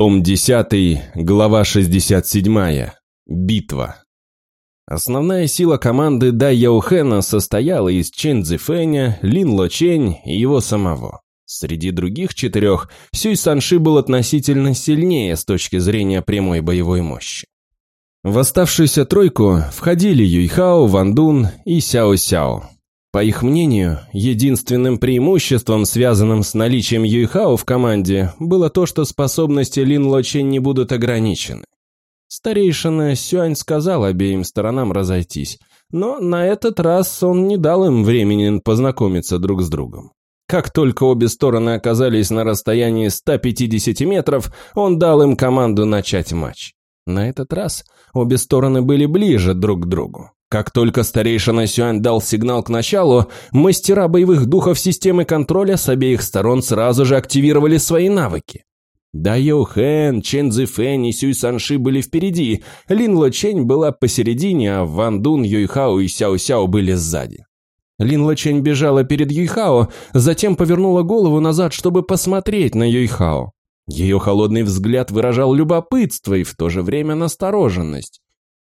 Том 10, глава 67. Битва. Основная сила команды Дай Яухена состояла из Чен Цзифэня, Лин Ло Чень и его самого. Среди других четырех Сюй Санши был относительно сильнее с точки зрения прямой боевой мощи. В оставшуюся тройку входили Юйхао, Вандун и Сяо Сяо. По их мнению, единственным преимуществом, связанным с наличием Юйхао в команде, было то, что способности Лин Лочен не будут ограничены. Старейшина Сюань сказал обеим сторонам разойтись, но на этот раз он не дал им времени познакомиться друг с другом. Как только обе стороны оказались на расстоянии 150 метров, он дал им команду начать матч. На этот раз обе стороны были ближе друг к другу. Как только старейшина Сюань дал сигнал к началу, мастера боевых духов системы контроля с обеих сторон сразу же активировали свои навыки. Да Хэн, Чен Цзифэн и Сюй Санши были впереди, Лин Ло Чень была посередине, а Ван Дун, Юйхао и Сяо Сяо были сзади. Лин Ло Чень бежала перед Юйхао, затем повернула голову назад, чтобы посмотреть на Юйхао. Ее холодный взгляд выражал любопытство и в то же время настороженность.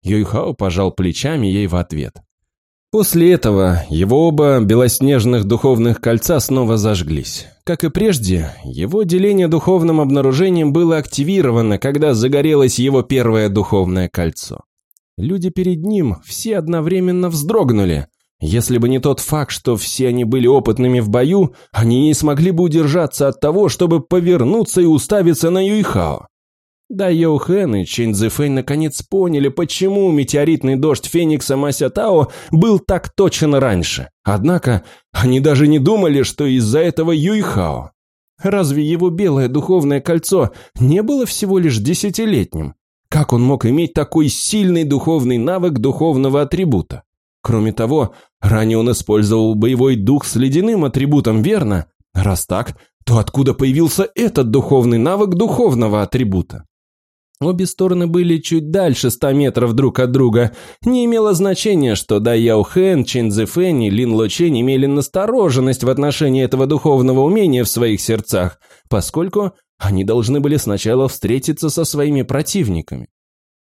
Юйхао пожал плечами ей в ответ. После этого его оба белоснежных духовных кольца снова зажглись. Как и прежде, его деление духовным обнаружением было активировано, когда загорелось его первое духовное кольцо. Люди перед ним все одновременно вздрогнули. Если бы не тот факт, что все они были опытными в бою, они не смогли бы удержаться от того, чтобы повернуться и уставиться на Юйхао. Да Йоухэн и Чэнь Цзэфэнь наконец поняли, почему метеоритный дождь Феникса Мася Тао был так точен раньше. Однако они даже не думали, что из-за этого Юйхао. Разве его белое духовное кольцо не было всего лишь десятилетним? Как он мог иметь такой сильный духовный навык духовного атрибута? Кроме того, ранее он использовал боевой дух с ледяным атрибутом, верно? Раз так, то откуда появился этот духовный навык духовного атрибута? Обе стороны были чуть дальше ста метров друг от друга. Не имело значения, что Да Яо Хэн, Чин Цзэфэнь и Лин Ло Чэнь имели настороженность в отношении этого духовного умения в своих сердцах, поскольку они должны были сначала встретиться со своими противниками.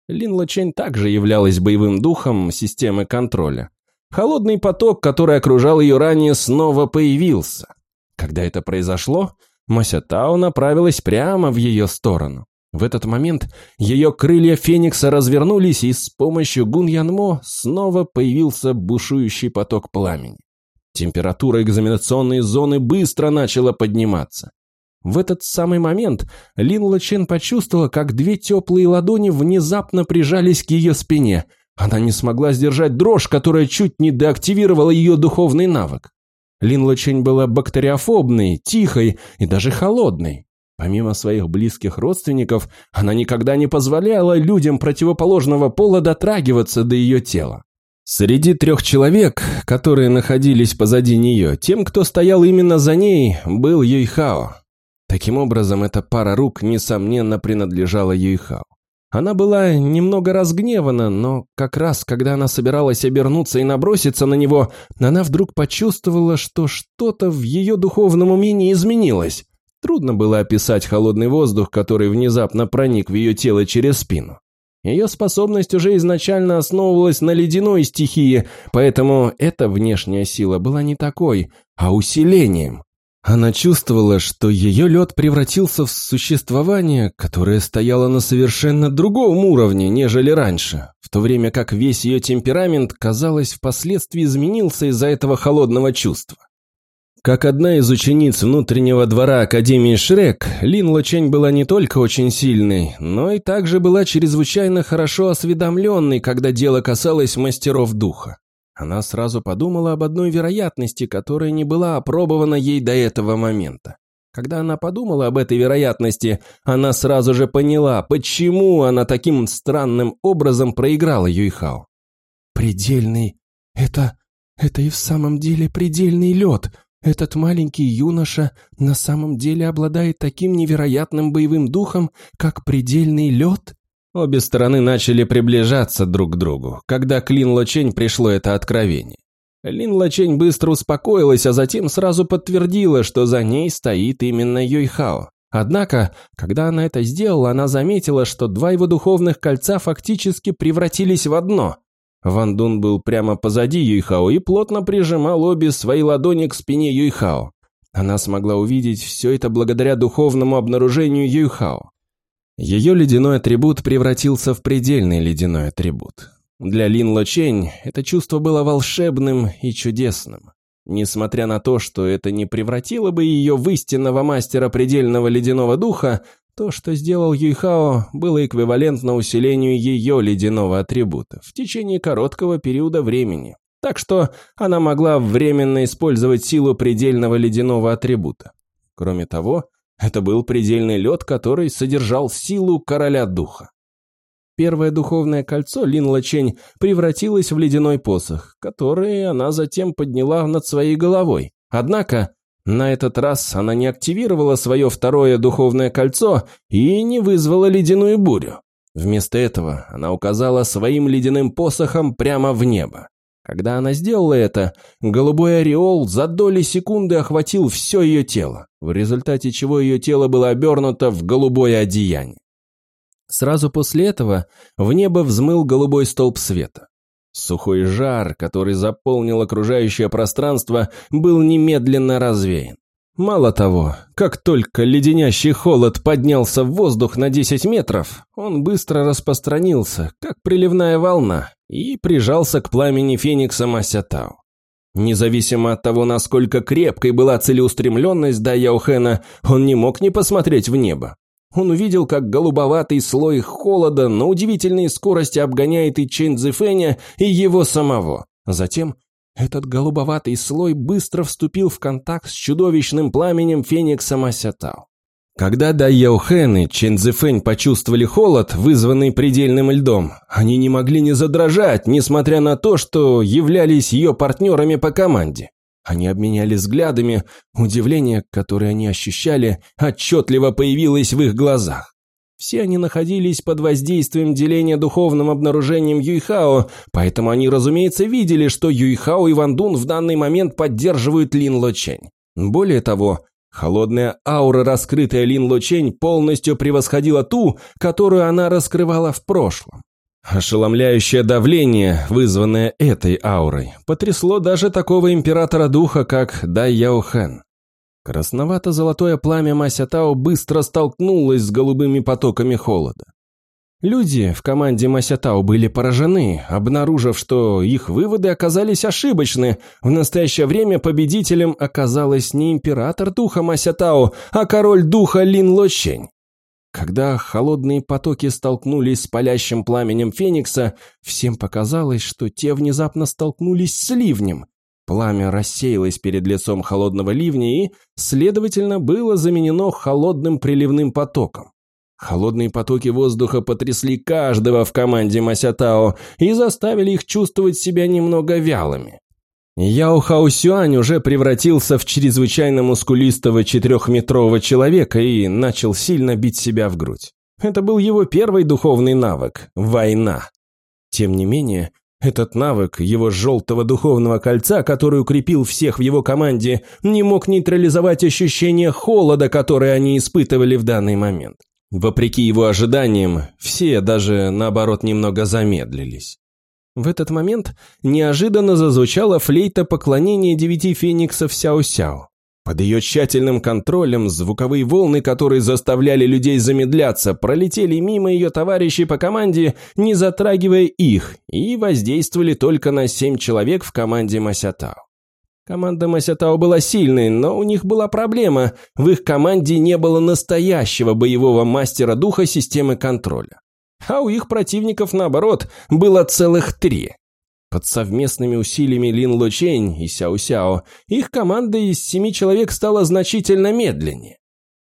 Лин Ло Чэнь также являлась боевым духом системы контроля. Холодный поток, который окружал ее ранее, снова появился. Когда это произошло, Мася Тао направилась прямо в ее сторону. В этот момент ее крылья Феникса развернулись, и с помощью Гун Янмо снова появился бушующий поток пламени. Температура экзаменационной зоны быстро начала подниматься. В этот самый момент Лин Лачен почувствовала, как две теплые ладони внезапно прижались к ее спине. Она не смогла сдержать дрожь, которая чуть не деактивировала ее духовный навык. Лин Лачень была бактериофобной, тихой и даже холодной. Помимо своих близких родственников, она никогда не позволяла людям противоположного пола дотрагиваться до ее тела. Среди трех человек, которые находились позади нее, тем, кто стоял именно за ней, был Юйхао. Таким образом, эта пара рук, несомненно, принадлежала Юйхао. Она была немного разгневана, но как раз, когда она собиралась обернуться и наброситься на него, она вдруг почувствовала, что что-то в ее духовном умении изменилось. Трудно было описать холодный воздух, который внезапно проник в ее тело через спину. Ее способность уже изначально основывалась на ледяной стихии, поэтому эта внешняя сила была не такой, а усилением. Она чувствовала, что ее лед превратился в существование, которое стояло на совершенно другом уровне, нежели раньше, в то время как весь ее темперамент, казалось, впоследствии изменился из-за этого холодного чувства. Как одна из учениц внутреннего двора Академии Шрек, Лин Лочень была не только очень сильной, но и также была чрезвычайно хорошо осведомленной, когда дело касалось мастеров духа. Она сразу подумала об одной вероятности, которая не была опробована ей до этого момента. Когда она подумала об этой вероятности, она сразу же поняла, почему она таким странным образом проиграла Юйхао. «Предельный... Это... это и в самом деле предельный лед», этот маленький юноша на самом деле обладает таким невероятным боевым духом, как предельный лед? Обе стороны начали приближаться друг к другу, когда к Лин Лочень пришло это откровение. Лин Лочень быстро успокоилась, а затем сразу подтвердила, что за ней стоит именно Юйхао. Однако, когда она это сделала, она заметила, что два его духовных кольца фактически превратились в одно. Ван Дун был прямо позади Юйхао и плотно прижимал обе свои ладони к спине Юйхао. Она смогла увидеть все это благодаря духовному обнаружению Юйхао. Ее ледяной атрибут превратился в предельный ледяной атрибут. Для Лин Лочень это чувство было волшебным и чудесным. Несмотря на то, что это не превратило бы ее в истинного мастера предельного ледяного духа, то, что сделал Юйхао, было эквивалентно усилению ее ледяного атрибута в течение короткого периода времени. Так что она могла временно использовать силу предельного ледяного атрибута. Кроме того, это был предельный лед, который содержал силу короля духа. Первое духовное кольцо Лин Лачень превратилось в ледяной посох, который она затем подняла над своей головой. Однако, на этот раз она не активировала свое второе духовное кольцо и не вызвала ледяную бурю. Вместо этого она указала своим ледяным посохом прямо в небо. Когда она сделала это, голубой ореол за доли секунды охватил все ее тело, в результате чего ее тело было обернуто в голубое одеяние. Сразу после этого в небо взмыл голубой столб света. Сухой жар, который заполнил окружающее пространство, был немедленно развеян. Мало того, как только леденящий холод поднялся в воздух на 10 метров, он быстро распространился, как приливная волна, и прижался к пламени Феникса Масятау. Независимо от того, насколько крепкой была целеустремленность Да Яухена, он не мог не посмотреть в небо. Он увидел, как голубоватый слой холода на удивительной скорости обгоняет и Чэнь Цзэфэня, и его самого. Затем этот голубоватый слой быстро вступил в контакт с чудовищным пламенем Феникса Масятао. Когда Дай Яохэн и Чен Цзэфэнь почувствовали холод, вызванный предельным льдом, они не могли не задрожать, несмотря на то, что являлись ее партнерами по команде. Они обменялись взглядами, удивление, которое они ощущали, отчетливо появилось в их глазах. Все они находились под воздействием деления духовным обнаружением Юйхао, поэтому они, разумеется, видели, что Юйхао и Ван Дун в данный момент поддерживают Лин Лочень. Более того, холодная аура, раскрытая Лин Лочень, полностью превосходила ту, которую она раскрывала в прошлом. Ошеломляющее давление, вызванное этой аурой, потрясло даже такого императора духа, как Дай Яохэн. Красновато-золотое пламя Масятао быстро столкнулось с голубыми потоками холода. Люди в команде Масятао были поражены, обнаружив, что их выводы оказались ошибочны. В настоящее время победителем оказалась не император духа Масятао, а король духа Лин Лощень. Когда холодные потоки столкнулись с палящим пламенем Феникса, всем показалось, что те внезапно столкнулись с ливнем. Пламя рассеялось перед лицом холодного ливня и, следовательно, было заменено холодным приливным потоком. Холодные потоки воздуха потрясли каждого в команде Масятао и заставили их чувствовать себя немного вялыми. Яо Хаосюань уже превратился в чрезвычайно мускулистого четырехметрового человека и начал сильно бить себя в грудь. Это был его первый духовный навык – война. Тем не менее, этот навык его желтого духовного кольца, который укрепил всех в его команде, не мог нейтрализовать ощущение холода, которое они испытывали в данный момент. Вопреки его ожиданиям, все даже, наоборот, немного замедлились. В этот момент неожиданно зазвучала флейта поклонения девяти фениксов Сяо-Сяо. Под ее тщательным контролем звуковые волны, которые заставляли людей замедляться, пролетели мимо ее товарищей по команде, не затрагивая их, и воздействовали только на семь человек в команде Масятао. Команда Масятао была сильной, но у них была проблема. В их команде не было настоящего боевого мастера духа системы контроля а у их противников, наоборот, было целых три. Под совместными усилиями Лин Лочень и Сяо Сяо их команда из семи человек стала значительно медленнее.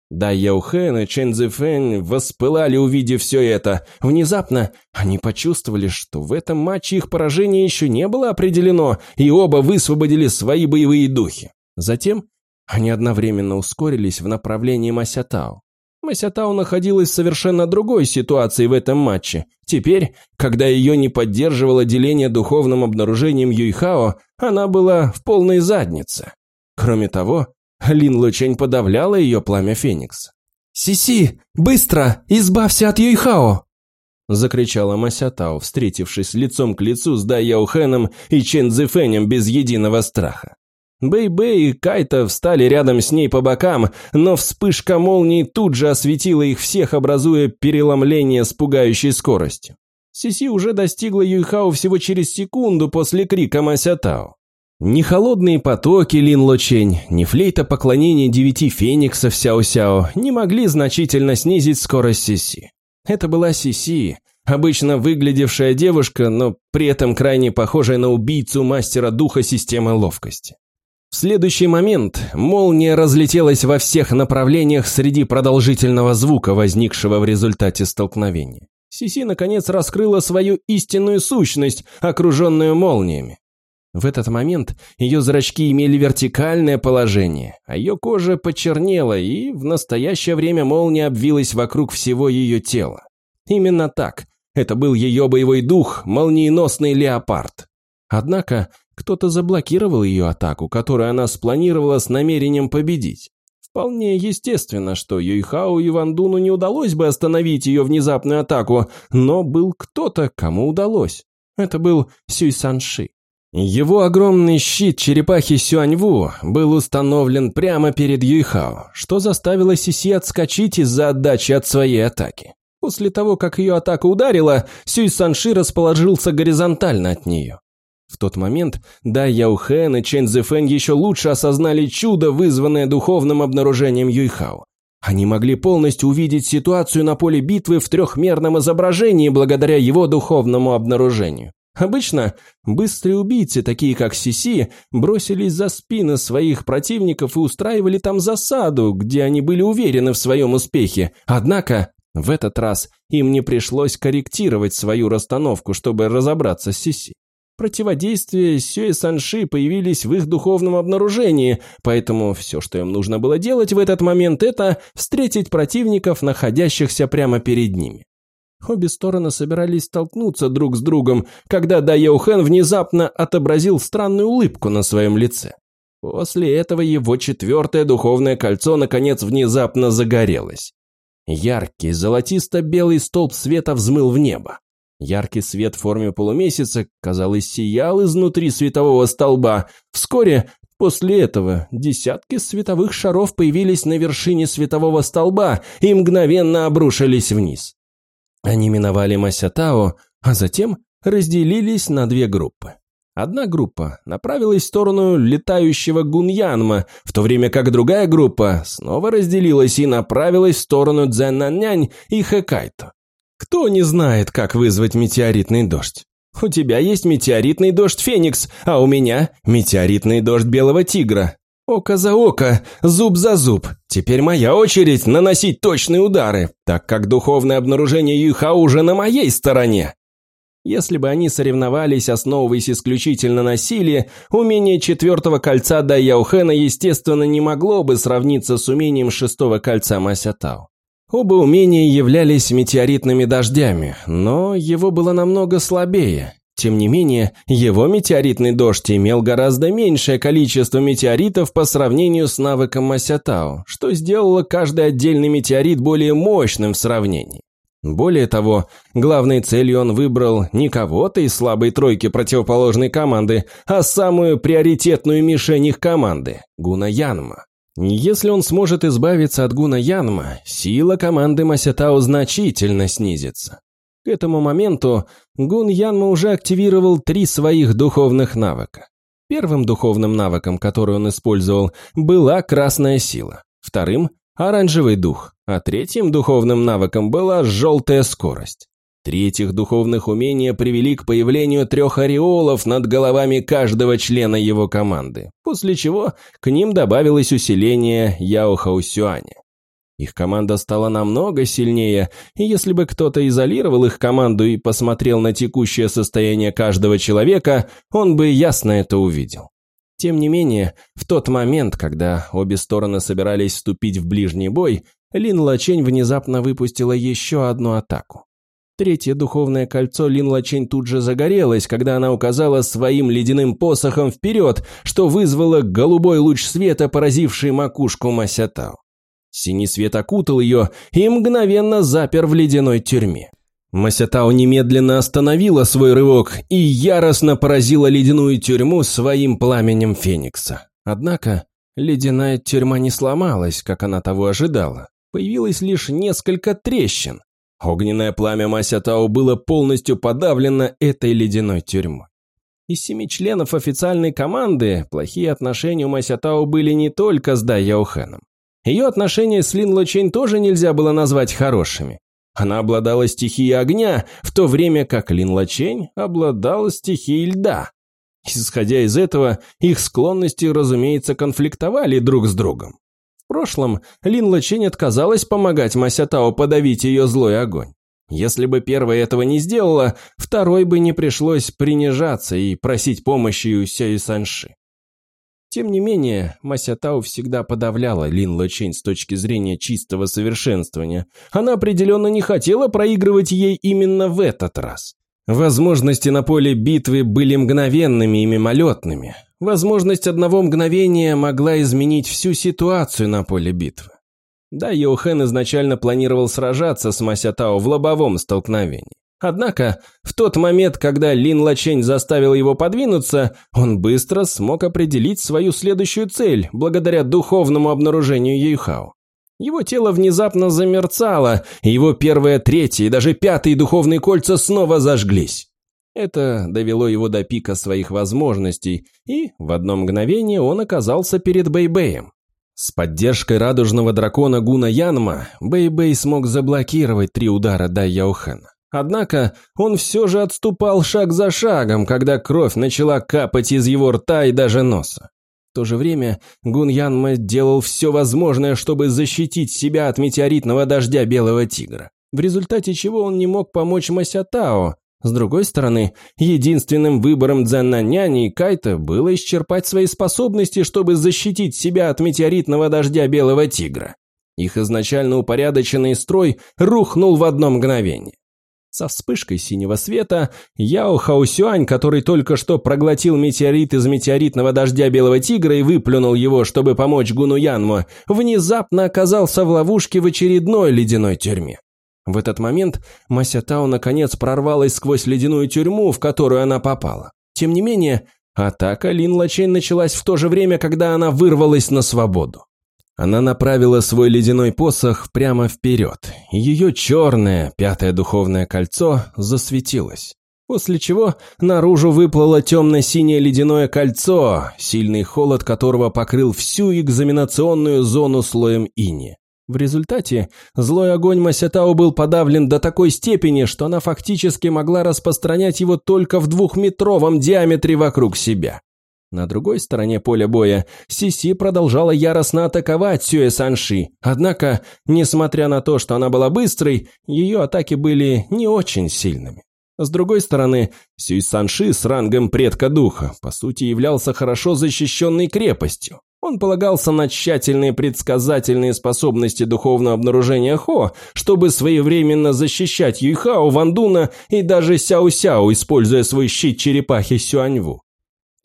Да Яухэн и Чен Цзэфэнь воспылали, увидев все это. Внезапно они почувствовали, что в этом матче их поражение еще не было определено, и оба высвободили свои боевые духи. Затем они одновременно ускорились в направлении Масятао. Масятау находилась в совершенно другой ситуации в этом матче. Теперь, когда ее не поддерживало деление духовным обнаружением Юйхао, она была в полной заднице. Кроме того, Лин Лучень подавляла ее пламя Феникса. «Сиси, быстро, избавься от Юйхао!» Закричала Масятао, встретившись лицом к лицу с Дай Яухеном и Чен Цзэфэнем без единого страха. Бэй-Бэй и Кайта встали рядом с ней по бокам, но вспышка молнии тут же осветила их всех, образуя переломление с пугающей скоростью. Сиси уже достигла Юйхао всего через секунду после крика Масятао. Ни холодные потоки Лин Лочень, ни флейта поклонения девяти фениксов Сяо-Сяо не могли значительно снизить скорость Сиси. Это была Сиси, обычно выглядевшая девушка, но при этом крайне похожая на убийцу мастера духа системы ловкости. В следующий момент молния разлетелась во всех направлениях среди продолжительного звука, возникшего в результате столкновения. Сиси наконец раскрыла свою истинную сущность, окруженную молниями. В этот момент ее зрачки имели вертикальное положение, а ее кожа почернела, и в настоящее время молния обвилась вокруг всего ее тела. Именно так. Это был ее боевой дух, молниеносный леопард. Однако кто-то заблокировал ее атаку, которую она спланировала с намерением победить. Вполне естественно, что Юйхао и Вандуну не удалось бы остановить ее внезапную атаку, но был кто-то, кому удалось. Это был Сюй Санши. Его огромный щит черепахи Сюаньву был установлен прямо перед Юйхао, что заставило Сиси отскочить из-за отдачи от своей атаки. После того, как ее атака ударила, Сюй Санши расположился горизонтально от нее. В тот момент Дай Яухэн и Чен Зефэн еще лучше осознали чудо, вызванное духовным обнаружением Юйхао. Они могли полностью увидеть ситуацию на поле битвы в трехмерном изображении благодаря его духовному обнаружению. Обычно быстрые убийцы, такие как Сиси, бросились за спины своих противников и устраивали там засаду, где они были уверены в своем успехе. Однако в этот раз им не пришлось корректировать свою расстановку, чтобы разобраться с Сиси. Противодействие Сюэ Санши появились в их духовном обнаружении, поэтому все, что им нужно было делать в этот момент, это встретить противников, находящихся прямо перед ними. Обе стороны собирались столкнуться друг с другом, когда Да Яухэн внезапно отобразил странную улыбку на своем лице. После этого его четвертое духовное кольцо наконец внезапно загорелось. Яркий золотисто-белый столб света взмыл в небо. Яркий свет в форме полумесяца, казалось, сиял изнутри светового столба. Вскоре после этого десятки световых шаров появились на вершине светового столба и мгновенно обрушились вниз. Они миновали Масятао, а затем разделились на две группы. Одна группа направилась в сторону летающего Гуньянма, в то время как другая группа снова разделилась и направилась в сторону Дзэннаннянь и Хэкайто. Кто не знает, как вызвать метеоритный дождь? У тебя есть метеоритный дождь Феникс, а у меня метеоритный дождь Белого Тигра. Око за око, зуб за зуб. Теперь моя очередь наносить точные удары, так как духовное обнаружение Юха уже на моей стороне. Если бы они соревновались, основываясь исключительно на силе, умение четвертого кольца Дай Яухена, естественно, не могло бы сравниться с умением шестого кольца Масятао. Оба умения являлись метеоритными дождями, но его было намного слабее. Тем не менее, его метеоритный дождь имел гораздо меньшее количество метеоритов по сравнению с навыком Масятао, что сделало каждый отдельный метеорит более мощным в сравнении. Более того, главной целью он выбрал не кого-то из слабой тройки противоположной команды, а самую приоритетную мишень их команды – Гуна Янма. Если он сможет избавиться от Гуна Янма, сила команды Масятао значительно снизится. К этому моменту Гун Янма уже активировал три своих духовных навыка. Первым духовным навыком, который он использовал, была красная сила. Вторым – оранжевый дух, а третьим духовным навыком была желтая скорость. Три этих духовных умения привели к появлению трех ореолов над головами каждого члена его команды, после чего к ним добавилось усиление Яо Хаусюаня. Их команда стала намного сильнее, и если бы кто-то изолировал их команду и посмотрел на текущее состояние каждого человека, он бы ясно это увидел. Тем не менее, в тот момент, когда обе стороны собирались вступить в ближний бой, Лин Лачень внезапно выпустила еще одну атаку. Третье духовное кольцо Лин Лачень тут же загорелось, когда она указала своим ледяным посохом вперед, что вызвало голубой луч света, поразивший макушку Масятау. Синий свет окутал ее и мгновенно запер в ледяной тюрьме. Масятао немедленно остановила свой рывок и яростно поразила ледяную тюрьму своим пламенем Феникса. Однако ледяная тюрьма не сломалась, как она того ожидала. Появилось лишь несколько трещин. Огненное пламя Масятао было полностью подавлено этой ледяной тюрьмой. Из семи членов официальной команды плохие отношения у Масятао были не только с Дай Яохеном. Ее отношения с Лин Лочень тоже нельзя было назвать хорошими. Она обладала стихией огня, в то время как Лин Лачень обладала стихией льда. Исходя из этого, их склонности, разумеется, конфликтовали друг с другом. В прошлом Лин Лачень отказалась помогать Масятао подавить ее злой огонь. Если бы первая этого не сделала, второй бы не пришлось принижаться и просить помощи у Сяи Санши. Тем не менее, Мася Тау всегда подавляла Лин Лочень с точки зрения чистого совершенствования. Она определенно не хотела проигрывать ей именно в этот раз. Возможности на поле битвы были мгновенными и мимолетными. Возможность одного мгновения могла изменить всю ситуацию на поле битвы. Да, Йоухен изначально планировал сражаться с Мася Тао в лобовом столкновении. Однако, в тот момент, когда Лин Лачень заставил его подвинуться, он быстро смог определить свою следующую цель, благодаря духовному обнаружению Юйхао. Его тело внезапно замерцало, и его первое, третье и даже пятые духовные кольца снова зажглись. Это довело его до пика своих возможностей, и в одно мгновение он оказался перед Бэйбэем. С поддержкой радужного дракона Гуна Янма Бэйбэй смог заблокировать три удара Дай Яохена. Однако он все же отступал шаг за шагом, когда кровь начала капать из его рта и даже носа. То же время Гун Янма делал все возможное, чтобы защитить себя от метеоритного дождя Белого Тигра, в результате чего он не мог помочь Масятао. С другой стороны, единственным выбором Дзеннаняни и Кайта было исчерпать свои способности, чтобы защитить себя от метеоритного дождя Белого Тигра. Их изначально упорядоченный строй рухнул в одно мгновение. Со вспышкой синего света Яо Хаусюань, который только что проглотил метеорит из метеоритного дождя Белого Тигра и выплюнул его, чтобы помочь Гуну Янму, внезапно оказался в ловушке в очередной ледяной тюрьме. В этот момент Мася Тао наконец прорвалась сквозь ледяную тюрьму, в которую она попала. Тем не менее, атака Лин Лачень началась в то же время, когда она вырвалась на свободу. Она направила свой ледяной посох прямо вперед. Ее черное, пятое духовное кольцо засветилось. После чего наружу выплыло темно-синее ледяное кольцо, сильный холод которого покрыл всю экзаменационную зону слоем ини. В результате злой огонь Масятау был подавлен до такой степени, что она фактически могла распространять его только в двухметровом диаметре вокруг себя. На другой стороне поля боя Сиси продолжала яростно атаковать Сюэ Санши, однако, несмотря на то, что она была быстрой, ее атаки были не очень сильными. С другой стороны, Сюй Санши с рангом предка духа, по сути, являлся хорошо защищенной крепостью. Он полагался на тщательные предсказательные способности духовного обнаружения Хо, чтобы своевременно защищать Юйхао, Вандуна и даже Сяо-Сяо, используя свой щит черепахи Сюаньву.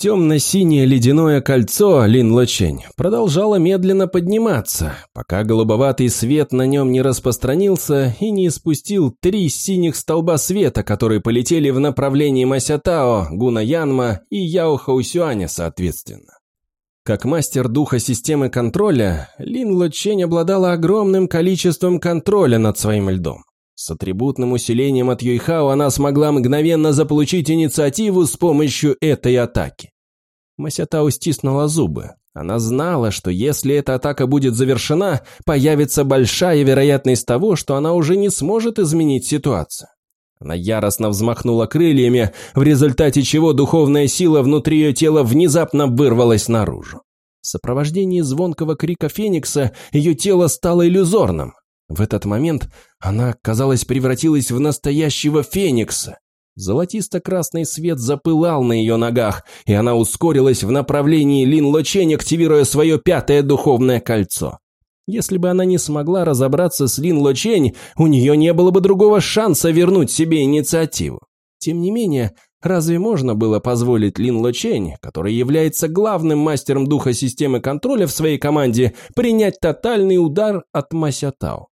Темно-синее ледяное кольцо Лин Лочень продолжало медленно подниматься, пока голубоватый свет на нем не распространился и не испустил три синих столба света, которые полетели в направлении Масятао, Гуна Янма и Яо Хаусюаня соответственно. Как мастер духа системы контроля, Лин Лочень обладала огромным количеством контроля над своим льдом. С атрибутным усилением от Юйхао она смогла мгновенно заполучить инициативу с помощью этой атаки. Масятао стиснула зубы. Она знала, что если эта атака будет завершена, появится большая вероятность того, что она уже не сможет изменить ситуацию. Она яростно взмахнула крыльями, в результате чего духовная сила внутри ее тела внезапно вырвалась наружу. В сопровождении звонкого крика Феникса ее тело стало иллюзорным. В этот момент она, казалось, превратилась в настоящего Феникса. Золотисто-красный свет запылал на ее ногах, и она ускорилась в направлении Лин Лочень, активируя свое пятое духовное кольцо. Если бы она не смогла разобраться с Лин Лочень, у нее не было бы другого шанса вернуть себе инициативу. Тем не менее, Разве можно было позволить Лин Лочень, который является главным мастером духа системы контроля в своей команде, принять тотальный удар от Масятао?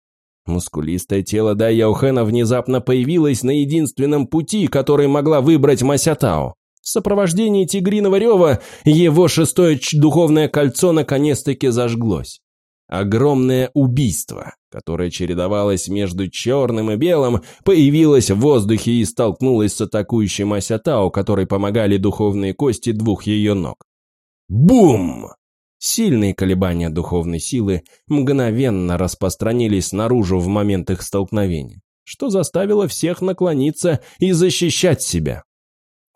Мускулистое тело Дай Яухена внезапно появилось на единственном пути, который могла выбрать Масятао. В сопровождении тигриного рева его шестое духовное кольцо наконец-таки зажглось. Огромное убийство, которое чередовалось между черным и белым, появилось в воздухе и столкнулось с атакующей Масятао, которой помогали духовные кости двух ее ног. Бум! Сильные колебания духовной силы мгновенно распространились наружу в момент их столкновения, что заставило всех наклониться и защищать себя.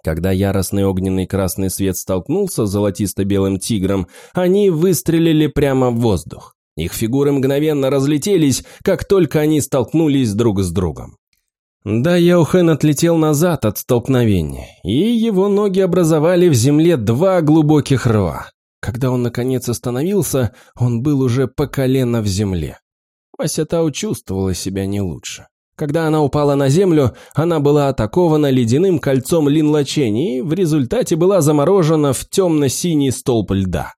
Когда яростный огненный красный свет столкнулся с золотисто-белым тигром, они выстрелили прямо в воздух. Их фигуры мгновенно разлетелись, как только они столкнулись друг с другом. Да, Яухен отлетел назад от столкновения, и его ноги образовали в земле два глубоких рва. Когда он наконец остановился, он был уже по колено в земле. Вася Тау чувствовала себя не лучше. Когда она упала на землю, она была атакована ледяным кольцом Линлачень и в результате была заморожена в темно-синий столб льда.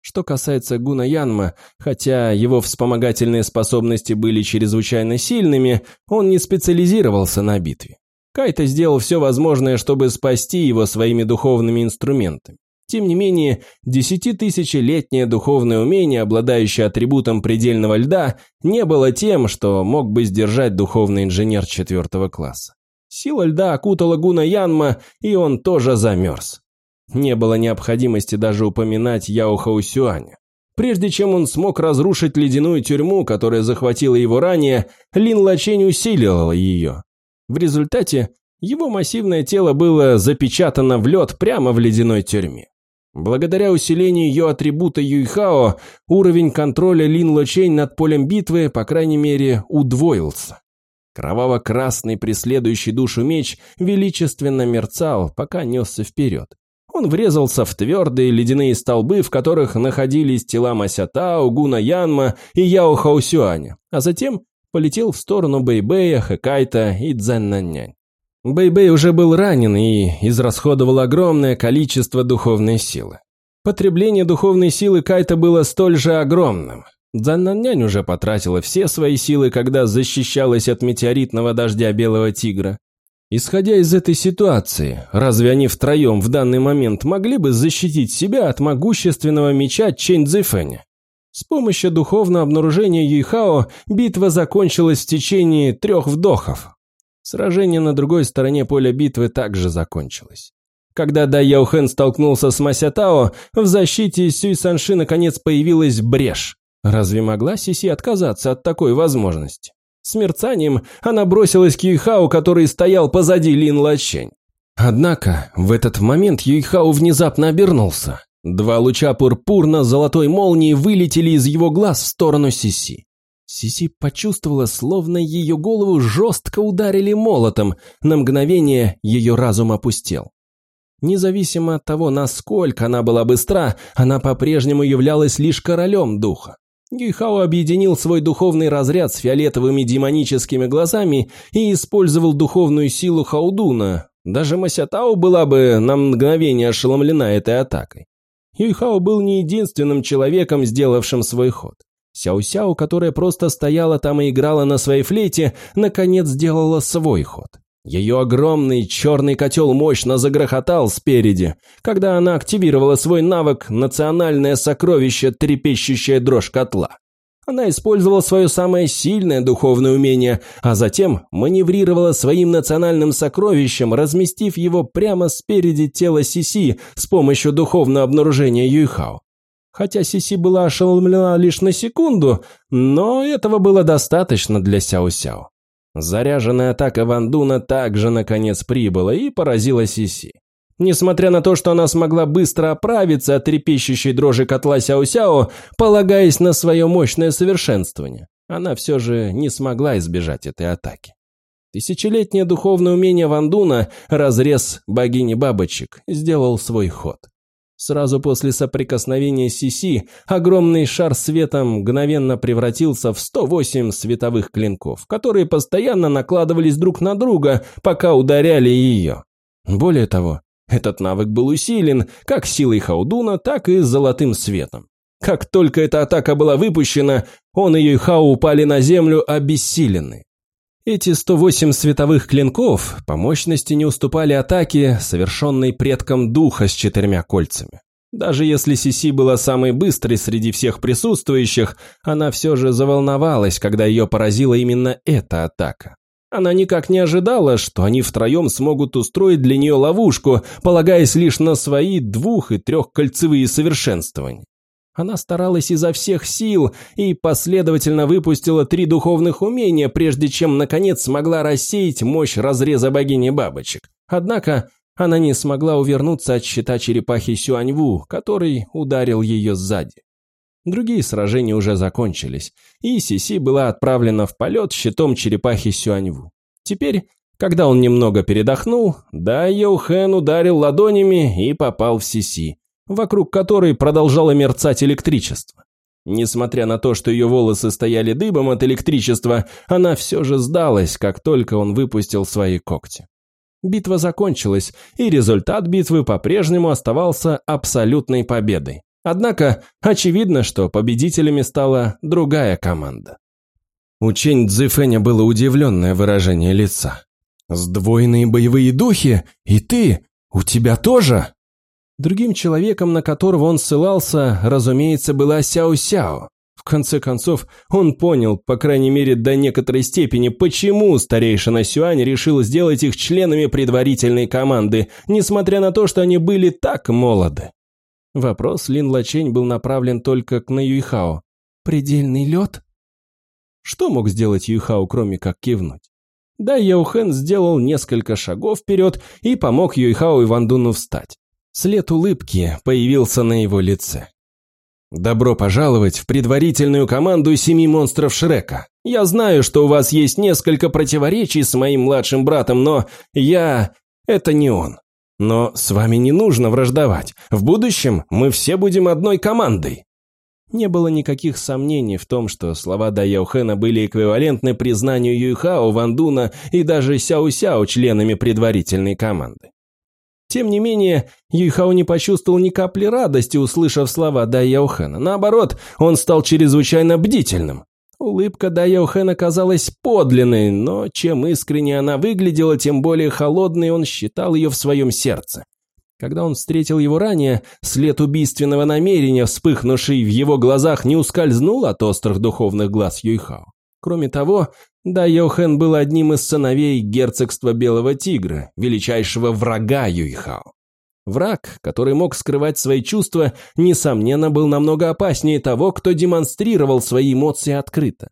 Что касается Гуна Янма, хотя его вспомогательные способности были чрезвычайно сильными, он не специализировался на битве. Кайта сделал все возможное, чтобы спасти его своими духовными инструментами. Тем не менее, десятитысячелетнее духовное умение, обладающее атрибутом предельного льда, не было тем, что мог бы сдержать духовный инженер четвертого класса. Сила льда окутала Гуна Янма, и он тоже замерз. Не было необходимости даже упоминать Яо Хаусюаня. Прежде чем он смог разрушить ледяную тюрьму, которая захватила его ранее, Лин Лачень усиливала ее. В результате его массивное тело было запечатано в лед прямо в ледяной тюрьме. Благодаря усилению ее атрибута Юйхао, уровень контроля Лин Лочень над полем битвы, по крайней мере, удвоился. Кроваво-красный преследующий душу меч величественно мерцал, пока несся вперед. Он врезался в твердые ледяные столбы, в которых находились тела Масятао, Гуна Янма и Яо Хаусюаня, а затем полетел в сторону Бэйбэя, Хэкайта и Цзэннаннянь. Бэйбэй уже был ранен и израсходовал огромное количество духовной силы. Потребление духовной силы Кайта было столь же огромным. Дзаннаннянь уже потратила все свои силы, когда защищалась от метеоритного дождя Белого Тигра. Исходя из этой ситуации, разве они втроем в данный момент могли бы защитить себя от могущественного меча Чэнь Цзэфэня? С помощью духовного обнаружения Юйхао битва закончилась в течение трех вдохов, Сражение на другой стороне поля битвы также закончилось. Когда Дай Яухен столкнулся с Масятао, в защите Сюй Санши наконец появилась брешь. Разве могла Сиси отказаться от такой возможности? С мерцанием она бросилась к Юйхау, который стоял позади Лин Лачень. Однако в этот момент Юйхау внезапно обернулся. Два луча пурпурно-золотой молнии вылетели из его глаз в сторону Сиси. Сиси почувствовала, словно ее голову жестко ударили молотом. На мгновение ее разум опустел. Независимо от того, насколько она была быстра, она по-прежнему являлась лишь королем духа. Гюйхао объединил свой духовный разряд с фиолетовыми демоническими глазами и использовал духовную силу Хаудуна. Даже Масятао была бы на мгновение ошеломлена этой атакой. Юйхао был не единственным человеком, сделавшим свой ход. Сяо-Сяо, которая просто стояла там и играла на своей флейте, наконец сделала свой ход. Ее огромный черный котел мощно загрохотал спереди, когда она активировала свой навык «Национальное сокровище, трепещущая дрожь котла». Она использовала свое самое сильное духовное умение, а затем маневрировала своим национальным сокровищем, разместив его прямо спереди тела Сиси с помощью духовного обнаружения Юйхао. Хотя Сиси была ошеломлена лишь на секунду, но этого было достаточно для Сяо-Сяо. Заряженная атака Вандуна также наконец прибыла и поразила Сиси. Несмотря на то, что она смогла быстро оправиться от трепещущей дрожи котла Сяо-Сяо, полагаясь на свое мощное совершенствование, она все же не смогла избежать этой атаки. Тысячелетнее духовное умение Вандуна, разрез богини бабочек, сделал свой ход. Сразу после соприкосновения Сиси огромный шар света мгновенно превратился в 108 световых клинков, которые постоянно накладывались друг на друга, пока ударяли ее. Более того, этот навык был усилен как силой Хаудуна, так и золотым светом. Как только эта атака была выпущена, он и Юйхао упали на землю обессилены. Эти 108 световых клинков по мощности не уступали атаке, совершенной предком духа с четырьмя кольцами. Даже если Сиси была самой быстрой среди всех присутствующих, она все же заволновалась, когда ее поразила именно эта атака. Она никак не ожидала, что они втроем смогут устроить для нее ловушку, полагаясь лишь на свои двух- и трехкольцевые совершенствования. Она старалась изо всех сил и последовательно выпустила три духовных умения, прежде чем, наконец, смогла рассеять мощь разреза богини бабочек. Однако она не смогла увернуться от щита черепахи Сюаньву, который ударил ее сзади. Другие сражения уже закончились, и Сиси была отправлена в полет щитом черепахи Сюаньву. Теперь, когда он немного передохнул, Да Йоухэн ударил ладонями и попал в Сиси, вокруг которой продолжало мерцать электричество. Несмотря на то, что ее волосы стояли дыбом от электричества, она все же сдалась, как только он выпустил свои когти. Битва закончилась, и результат битвы по-прежнему оставался абсолютной победой. Однако, очевидно, что победителями стала другая команда. У Чень Цзэфэня было удивленное выражение лица. «Сдвоенные боевые духи? И ты? У тебя тоже?» Другим человеком, на которого он ссылался, разумеется, была Сяо-Сяо. В конце концов, он понял, по крайней мере до некоторой степени, почему старейшина Сюань решил сделать их членами предварительной команды, несмотря на то, что они были так молоды. Вопрос Лин Лачень был направлен только к на Юйхао. «Предельный лед?» Что мог сделать Юйхао, кроме как кивнуть? Да, Яухен сделал несколько шагов вперед и помог Юйхао и Вандуну встать. След улыбки появился на его лице. «Добро пожаловать в предварительную команду семи монстров Шрека. Я знаю, что у вас есть несколько противоречий с моим младшим братом, но я... это не он. Но с вами не нужно враждовать. В будущем мы все будем одной командой. Не было никаких сомнений в том, что слова Да Яухена были эквивалентны признанию Юйхао, Вандуна и даже Сяо-Сяо членами предварительной команды. Тем не менее, Юйхао не почувствовал ни капли радости, услышав слова Да Яухена. Наоборот, он стал чрезвычайно бдительным. Улыбка Дайохэна казалась подлинной, но чем искренне она выглядела, тем более холодной он считал ее в своем сердце. Когда он встретил его ранее, след убийственного намерения, вспыхнувший в его глазах, не ускользнул от острых духовных глаз Юйхао. Кроме того, Дайохэн был одним из сыновей герцогства Белого Тигра, величайшего врага Юйхао. Враг, который мог скрывать свои чувства, несомненно, был намного опаснее того, кто демонстрировал свои эмоции открыто.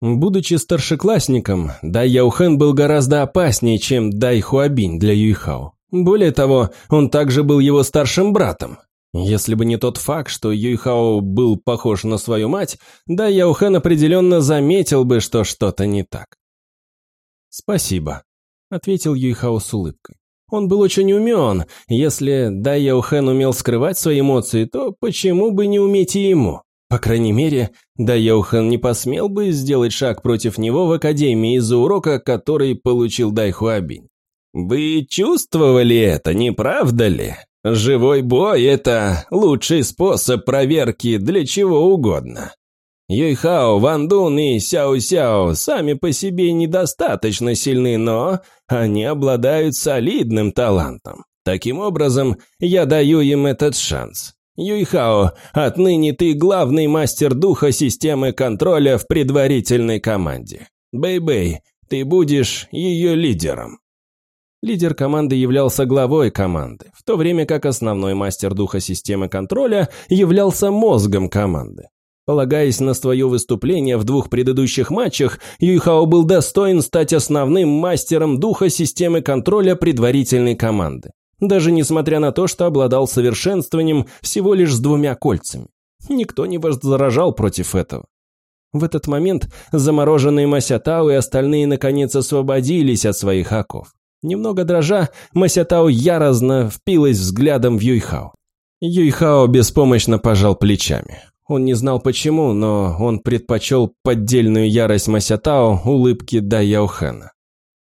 Будучи старшеклассником, Дай Яухен был гораздо опаснее, чем Дай Хуабинь для Юйхао. Более того, он также был его старшим братом. Если бы не тот факт, что Юйхао был похож на свою мать, Дай Яухен определенно заметил бы, что что-то не так. «Спасибо», — ответил Юйхао с улыбкой. Он был очень умен. Если Дай Яухен умел скрывать свои эмоции, то почему бы не уметь и ему? По крайней мере, Дай Яухен не посмел бы сделать шаг против него в Академии из-за урока, который получил Дай Хуабинь. Вы чувствовали это, не правда ли? Живой бой – это лучший способ проверки для чего угодно. Юйхао, Вандун и Сяо-Сяо сами по себе недостаточно сильны, но они обладают солидным талантом. Таким образом, я даю им этот шанс. Юйхао, отныне ты главный мастер духа системы контроля в предварительной команде. Бэй-Бэй, ты будешь ее лидером. Лидер команды являлся главой команды, в то время как основной мастер духа системы контроля являлся мозгом команды. Полагаясь на свое выступление в двух предыдущих матчах, Юйхао был достоин стать основным мастером духа системы контроля предварительной команды. Даже несмотря на то, что обладал совершенствованием всего лишь с двумя кольцами. Никто не возражал против этого. В этот момент замороженные Масятау и остальные наконец освободились от своих оков. Немного дрожа, Масятау яростно впилась взглядом в Юйхао. Юйхао беспомощно пожал плечами. Он не знал почему, но он предпочел поддельную ярость Масятао улыбки Да Яохена.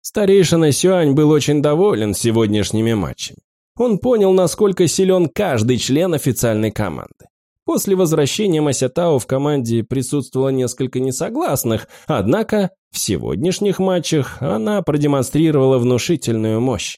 Старейшина Сюань был очень доволен сегодняшними матчами. Он понял, насколько силен каждый член официальной команды. После возвращения Масятао в команде присутствовало несколько несогласных, однако в сегодняшних матчах она продемонстрировала внушительную мощь.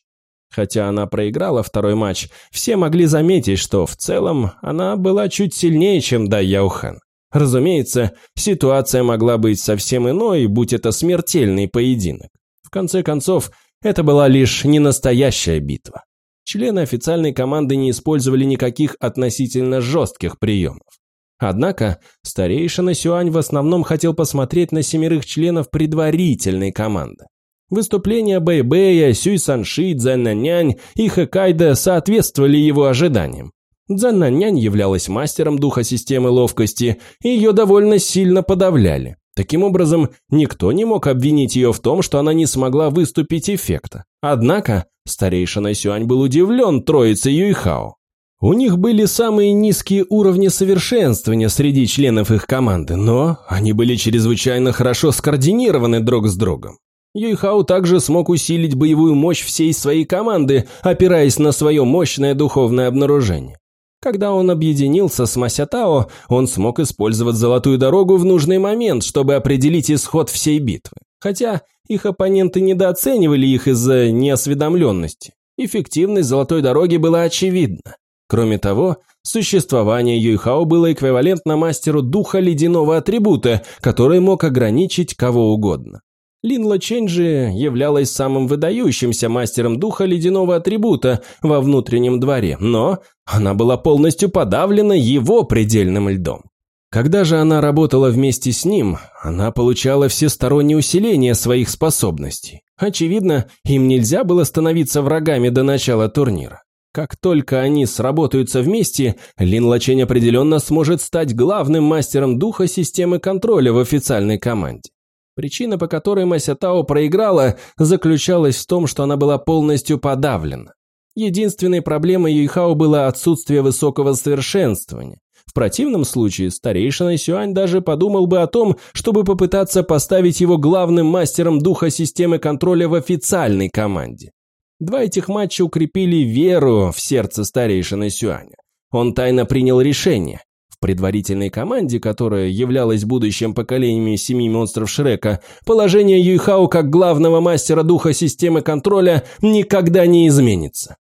Хотя она проиграла второй матч, все могли заметить, что в целом она была чуть сильнее, чем Дай Яухан. Разумеется, ситуация могла быть совсем иной, будь это смертельный поединок. В конце концов, это была лишь не настоящая битва. Члены официальной команды не использовали никаких относительно жестких приемов. Однако старейшина Сюань в основном хотел посмотреть на семерых членов предварительной команды. Выступления Бэйбэя, Сюй Санши, Цзэннанянь и Хэкайда соответствовали его ожиданиям. Цзэннанянь являлась мастером духа системы ловкости, и ее довольно сильно подавляли. Таким образом, никто не мог обвинить ее в том, что она не смогла выступить эффекта. Однако, старейшина Сюань был удивлен троицей Юйхао. У них были самые низкие уровни совершенствования среди членов их команды, но они были чрезвычайно хорошо скоординированы друг с другом. Юйхао также смог усилить боевую мощь всей своей команды, опираясь на свое мощное духовное обнаружение. Когда он объединился с Масятао, он смог использовать золотую дорогу в нужный момент, чтобы определить исход всей битвы. Хотя их оппоненты недооценивали их из-за неосведомленности. Эффективность золотой дороги была очевидна. Кроме того, существование Юйхао было эквивалентно мастеру духа ледяного атрибута, который мог ограничить кого угодно. Лин Лачень же являлась самым выдающимся мастером духа ледяного атрибута во внутреннем дворе, но она была полностью подавлена его предельным льдом. Когда же она работала вместе с ним, она получала всестороннее усиление своих способностей. Очевидно, им нельзя было становиться врагами до начала турнира. Как только они сработаются вместе, Лин Лачень определенно сможет стать главным мастером духа системы контроля в официальной команде. Причина, по которой Масятао проиграла, заключалась в том, что она была полностью подавлена. Единственной проблемой Юйхао было отсутствие высокого совершенствования. В противном случае старейшина Сюань даже подумал бы о том, чтобы попытаться поставить его главным мастером духа системы контроля в официальной команде. Два этих матча укрепили веру в сердце старейшины Сюаня. Он тайно принял решение в предварительной команде, которая являлась будущим поколением семи монстров Шрека, положение Юйхао как главного мастера духа системы контроля никогда не изменится.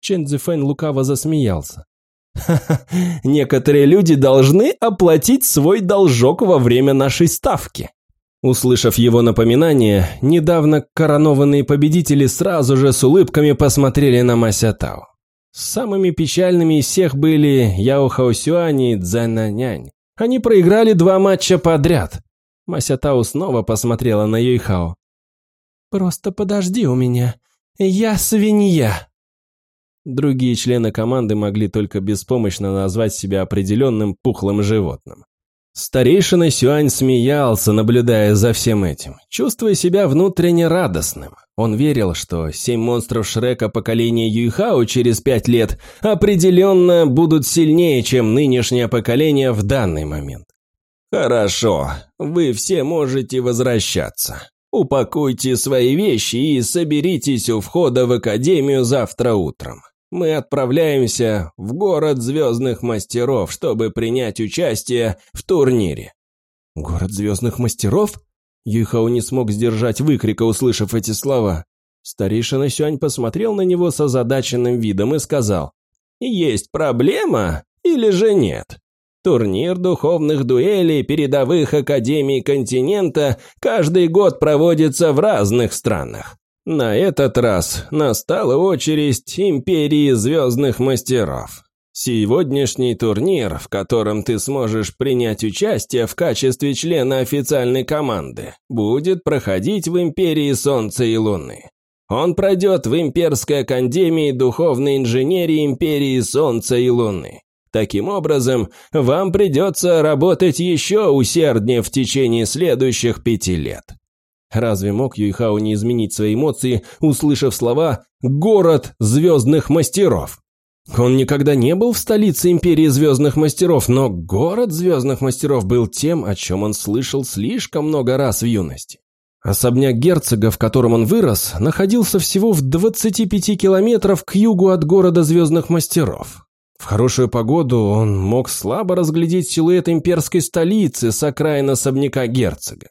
Чен Цзифэн лукаво засмеялся. «Ха-ха, некоторые люди должны оплатить свой должок во время нашей ставки». Услышав его напоминание, недавно коронованные победители сразу же с улыбками посмотрели на Масятао. Самыми печальными из всех были Яо Хаосюань и Цзэннанянь. Они проиграли два матча подряд. Мася Тао снова посмотрела на Юйхао. «Просто подожди у меня. Я свинья». Другие члены команды могли только беспомощно назвать себя определенным пухлым животным. Старейшина Сюань смеялся, наблюдая за всем этим, чувствуя себя внутренне радостным. Он верил, что семь монстров Шрека поколения Юйхао через пять лет определенно будут сильнее, чем нынешнее поколение в данный момент. «Хорошо, вы все можете возвращаться. Упакуйте свои вещи и соберитесь у входа в Академию завтра утром мы отправляемся в город звездных мастеров, чтобы принять участие в турнире». «Город звездных мастеров?» Юйхао не смог сдержать выкрика, услышав эти слова. Старейшина Сюань посмотрел на него с озадаченным видом и сказал, «Есть проблема или же нет?» Турнир духовных дуэлей передовых академий континента каждый год проводится в разных странах. На этот раз настала очередь Империи Звездных Мастеров. Сегодняшний турнир, в котором ты сможешь принять участие в качестве члена официальной команды, будет проходить в Империи Солнца и Луны. Он пройдет в Имперской Академии Духовной Инженерии Империи Солнца и Луны. Таким образом, вам придется работать еще усерднее в течение следующих пяти лет. Разве мог Юйхао не изменить свои эмоции, услышав слова «Город звездных мастеров»? Он никогда не был в столице Империи Звездных Мастеров, но город Звездных Мастеров был тем, о чем он слышал слишком много раз в юности. Особняк герцога, в котором он вырос, находился всего в 25 километров к югу от города Звездных Мастеров. В хорошую погоду он мог слабо разглядеть силуэт имперской столицы с окраин особняка герцога.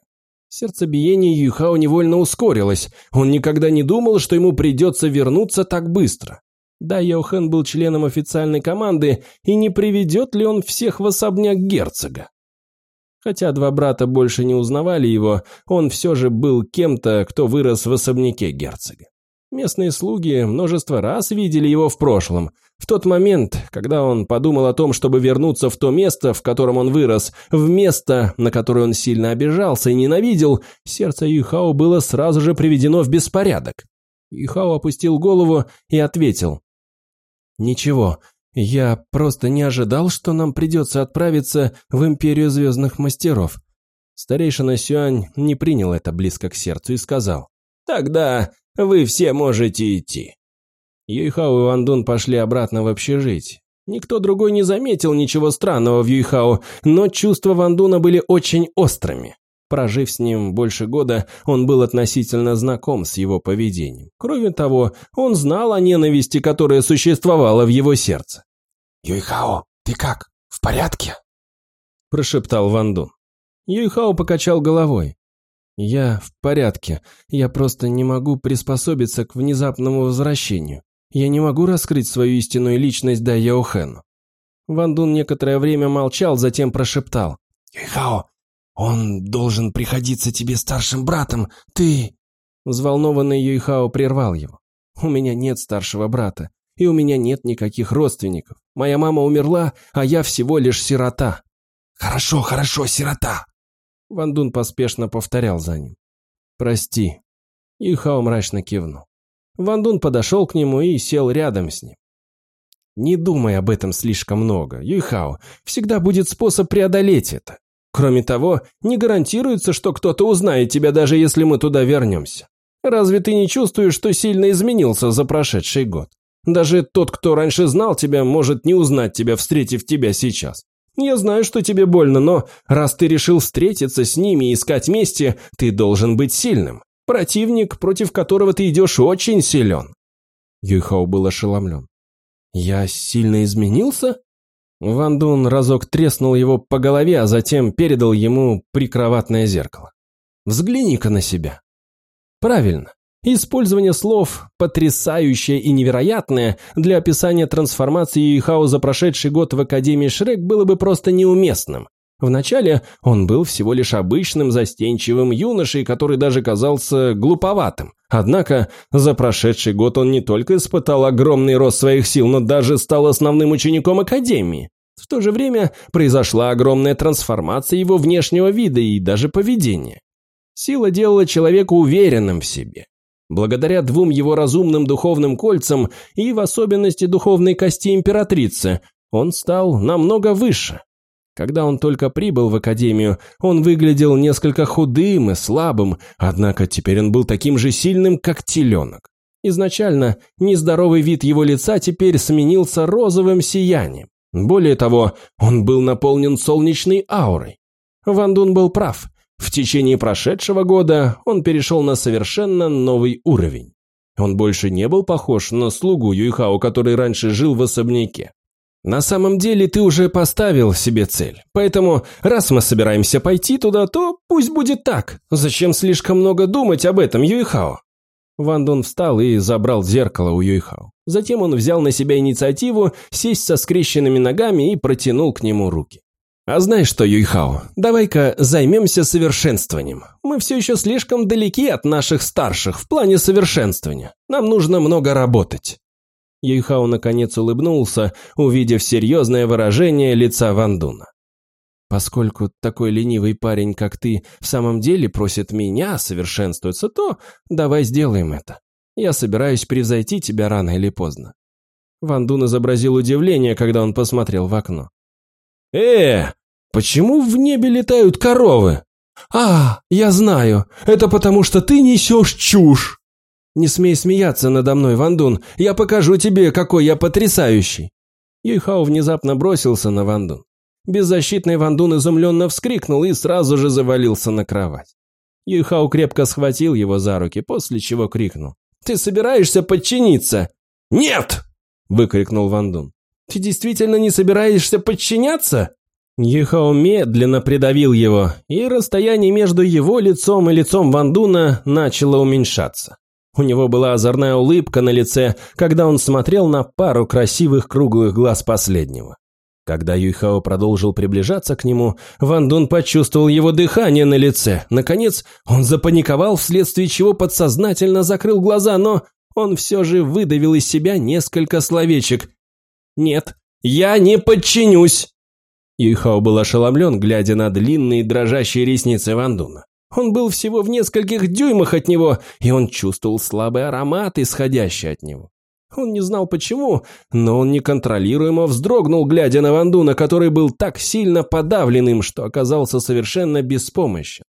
Сердцебиение Юйхао невольно ускорилось, он никогда не думал, что ему придется вернуться так быстро. Да, Йохен был членом официальной команды, и не приведет ли он всех в особняк герцога? Хотя два брата больше не узнавали его, он все же был кем-то, кто вырос в особняке герцога. Местные слуги множество раз видели его в прошлом. В тот момент, когда он подумал о том, чтобы вернуться в то место, в котором он вырос, в место, на которое он сильно обижался и ненавидел, сердце Юхао было сразу же приведено в беспорядок. Юхао опустил голову и ответил. «Ничего, я просто не ожидал, что нам придется отправиться в Империю Звездных Мастеров. Старейшина Сюань не принял это близко к сердцу и сказал. «Тогда вы все можете идти». Юйхао и Ван Дун пошли обратно в общежитие. Никто другой не заметил ничего странного в Юйхао, но чувства Ван Дуна были очень острыми. Прожив с ним больше года, он был относительно знаком с его поведением. Кроме того, он знал о ненависти, которая существовала в его сердце. «Юйхао, ты как, в порядке?» – прошептал Ван Дун. Юйхао покачал головой. «Я в порядке. Я просто не могу приспособиться к внезапному возвращению. Я не могу раскрыть свою истинную личность Дай Яохэну». Ван Дун некоторое время молчал, затем прошептал. «Юйхао, «Он должен приходиться тебе старшим братом, ты...» Взволнованный Юйхао прервал его. «У меня нет старшего брата, и у меня нет никаких родственников. Моя мама умерла, а я всего лишь сирота». «Хорошо, хорошо, сирота!» Ван Дун поспешно повторял за ним. «Прости». Юйхао мрачно кивнул. Ван Дун подошел к нему и сел рядом с ним. «Не думай об этом слишком много, Юйхао. Всегда будет способ преодолеть это. Кроме того, не гарантируется, что кто-то узнает тебя, даже если мы туда вернемся. Разве ты не чувствуешь, что сильно изменился за прошедший год? Даже тот, кто раньше знал тебя, может не узнать тебя, встретив тебя сейчас. Я знаю, что тебе больно, но раз ты решил встретиться с ними и искать мести, ты должен быть сильным. Противник, против которого ты идешь, очень силен. Юйхао был ошеломлен. «Я сильно изменился?» Ван Дун разок треснул его по голове, а затем передал ему прикроватное зеркало. «Взгляни-ка на себя». Правильно. Использование слов «потрясающее» и «невероятное» для описания трансформации Юйхао за прошедший год в Академии Шрек было бы просто неуместным. Вначале он был всего лишь обычным застенчивым юношей, который даже казался глуповатым. Однако за прошедший год он не только испытал огромный рост своих сил, но даже стал основным учеником Академии. В то же время произошла огромная трансформация его внешнего вида и даже поведения. Сила делала человека уверенным в себе. Благодаря двум его разумным духовным кольцам и в особенности духовной кости императрицы, он стал намного выше. Когда он только прибыл в академию, он выглядел несколько худым и слабым, однако теперь он был таким же сильным, как теленок. Изначально нездоровый вид его лица теперь сменился розовым сиянием. Более того, он был наполнен солнечной аурой. Ван Дун был прав. В течение прошедшего года он перешел на совершенно новый уровень. Он больше не был похож на слугу Юйхао, который раньше жил в особняке. На самом деле ты уже поставил себе цель. Поэтому, раз мы собираемся пойти туда, то пусть будет так. Зачем слишком много думать об этом, Юйхао? Ван Дун встал и забрал зеркало у Юйхао. Затем он взял на себя инициативу сесть со скрещенными ногами и протянул к нему руки. «А знаешь что, Юйхао, давай-ка займемся совершенствованием. Мы все еще слишком далеки от наших старших в плане совершенствования. Нам нужно много работать». Юйхао наконец улыбнулся, увидев серьезное выражение лица Вандуна. «Поскольку такой ленивый парень, как ты, в самом деле просит меня совершенствоваться, то давай сделаем это. Я собираюсь превзойти тебя рано или поздно». Вандун изобразил удивление, когда он посмотрел в окно. «Э, почему в небе летают коровы?» «А, я знаю, это потому что ты несешь чушь!» «Не смей смеяться надо мной, Вандун, я покажу тебе, какой я потрясающий!» Юйхао внезапно бросился на Вандун. Беззащитный Вандун изумленно вскрикнул и сразу же завалился на кровать. Юйхао крепко схватил его за руки, после чего крикнул. «Ты собираешься подчиниться?» «Нет!» – выкрикнул Ван Дун. «Ты действительно не собираешься подчиняться?» Юйхао медленно придавил его, и расстояние между его лицом и лицом Ван Дуна начало уменьшаться. У него была озорная улыбка на лице, когда он смотрел на пару красивых круглых глаз последнего. Когда Юйхао продолжил приближаться к нему, Ван Дун почувствовал его дыхание на лице. Наконец, он запаниковал, вследствие чего подсознательно закрыл глаза, но он все же выдавил из себя несколько словечек. «Нет, я не подчинюсь!» Юйхао был ошеломлен, глядя на длинные дрожащие ресницы Ван Дуна. Он был всего в нескольких дюймах от него, и он чувствовал слабый аромат, исходящий от него. Он не знал почему, но он неконтролируемо вздрогнул, глядя на Вандуна, который был так сильно подавлен им, что оказался совершенно беспомощен.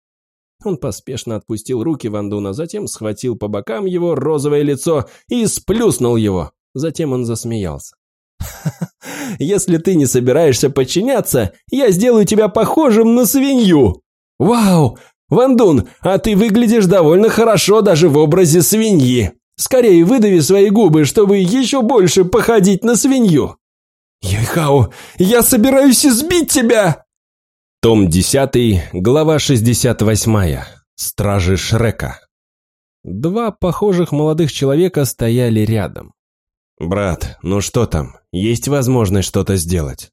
Он поспешно отпустил руки Вандуна, затем схватил по бокам его розовое лицо и сплюснул его. Затем он засмеялся. «Если ты не собираешься подчиняться, я сделаю тебя похожим на свинью!» «Вау! Вандун, а ты выглядишь довольно хорошо даже в образе свиньи!» Скорее выдави свои губы, чтобы еще больше походить на свинью. Юйхао, я собираюсь избить тебя! Том 10, глава 68. Стражи Шрека. Два похожих молодых человека стояли рядом. «Брат, ну что там? Есть возможность что-то сделать?»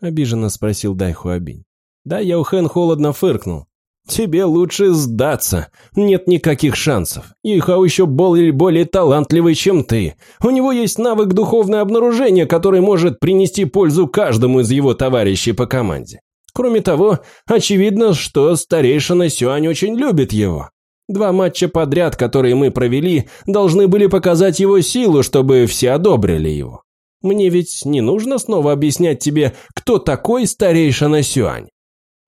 Обиженно спросил Дайхуабинь. Да Яухен холодно фыркнул. «Тебе лучше сдаться. Нет никаких шансов. Ихау еще более, более талантливый, чем ты. У него есть навык духовное обнаружение, который может принести пользу каждому из его товарищей по команде. Кроме того, очевидно, что старейшина Сюань очень любит его. Два матча подряд, которые мы провели, должны были показать его силу, чтобы все одобрили его. Мне ведь не нужно снова объяснять тебе, кто такой старейшина Сюань.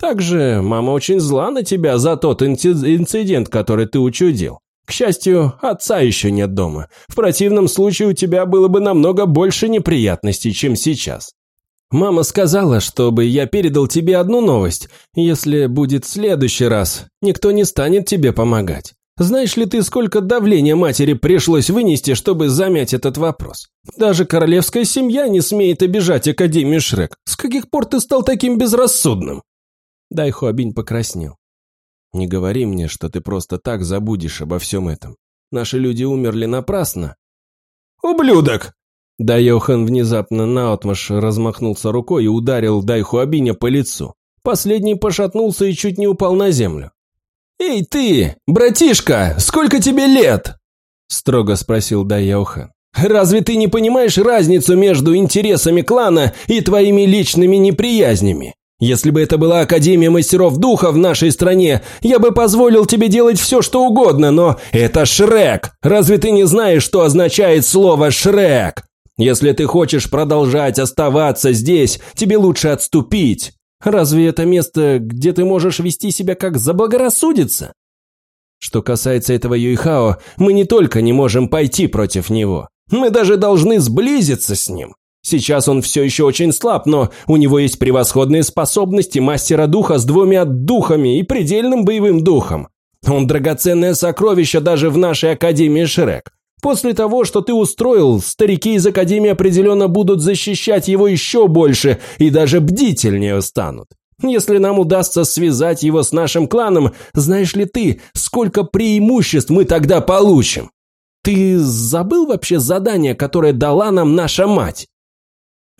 Также мама очень зла на тебя за тот инцидент, который ты учудил. К счастью, отца еще нет дома. В противном случае у тебя было бы намного больше неприятностей, чем сейчас. Мама сказала, чтобы я передал тебе одну новость. Если будет в следующий раз, никто не станет тебе помогать. Знаешь ли ты, сколько давления матери пришлось вынести, чтобы замять этот вопрос? Даже королевская семья не смеет обижать Академию Шрек. С каких пор ты стал таким безрассудным? Дай Хуабинь покраснел. «Не говори мне, что ты просто так забудешь обо всем этом. Наши люди умерли напрасно». «Ублюдок!» Дай Йохан внезапно наотмашь размахнулся рукой и ударил Дай Хуабиня по лицу. Последний пошатнулся и чуть не упал на землю. «Эй ты, братишка, сколько тебе лет?» Строго спросил Дай Яохан. «Разве ты не понимаешь разницу между интересами клана и твоими личными неприязнями? Если бы это была Академия Мастеров Духа в нашей стране, я бы позволил тебе делать все, что угодно, но это Шрек! Разве ты не знаешь, что означает слово «Шрек»? Если ты хочешь продолжать оставаться здесь, тебе лучше отступить. Разве это место, где ты можешь вести себя как заблагорассудится? Что касается этого Юйхао, мы не только не можем пойти против него, мы даже должны сблизиться с ним. Сейчас он все еще очень слаб, но у него есть превосходные способности мастера духа с двумя духами и предельным боевым духом. Он драгоценное сокровище даже в нашей Академии Шрек. После того, что ты устроил, старики из Академии определенно будут защищать его еще больше и даже бдительнее станут. Если нам удастся связать его с нашим кланом, знаешь ли ты, сколько преимуществ мы тогда получим? Ты забыл вообще задание, которое дала нам наша мать?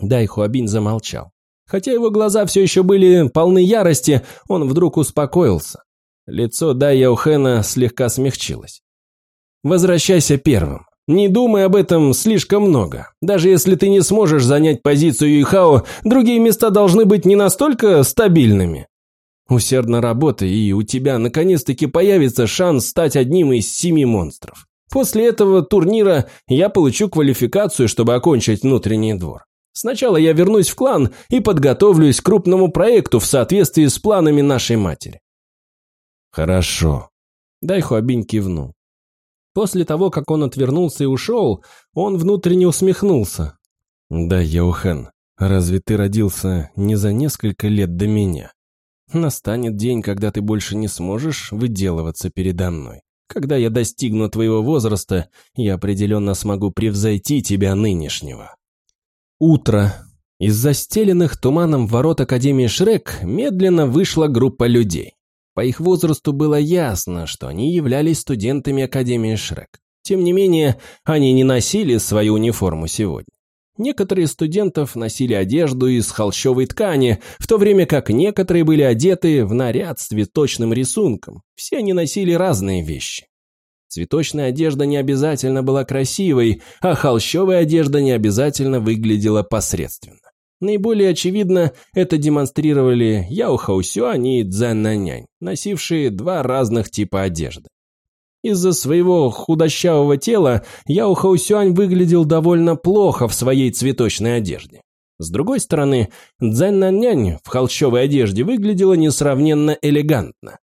Дай Хуабин замолчал. Хотя его глаза все еще были полны ярости, он вдруг успокоился. Лицо Дай Яухена слегка смягчилось. «Возвращайся первым. Не думай об этом слишком много. Даже если ты не сможешь занять позицию Юйхао, другие места должны быть не настолько стабильными. Усердно работай, и у тебя наконец-таки появится шанс стать одним из семи монстров. После этого турнира я получу квалификацию, чтобы окончить внутренний двор. Сначала я вернусь в клан и подготовлюсь к крупному проекту в соответствии с планами нашей матери. Хорошо. Дайхуабинь кивнул. После того, как он отвернулся и ушел, он внутренне усмехнулся. Да, Яухен, разве ты родился не за несколько лет до меня? Настанет день, когда ты больше не сможешь выделываться передо мной. Когда я достигну твоего возраста, я определенно смогу превзойти тебя нынешнего. Утро. Из застеленных туманом ворот Академии Шрек медленно вышла группа людей. По их возрасту было ясно, что они являлись студентами Академии Шрек. Тем не менее, они не носили свою униформу сегодня. Некоторые студентов носили одежду из холщовой ткани, в то время как некоторые были одеты в наряд с цветочным рисунком. Все они носили разные вещи. Цветочная одежда не обязательно была красивой, а холщовая одежда не обязательно выглядела посредственно. Наиболее очевидно, это демонстрировали Яо Хаусюань и Цзэн Нанянь, носившие два разных типа одежды. Из-за своего худощавого тела Яо Хаусюань выглядел довольно плохо в своей цветочной одежде. С другой стороны, Цзэн Нанянь в холщовой одежде выглядела несравненно элегантно.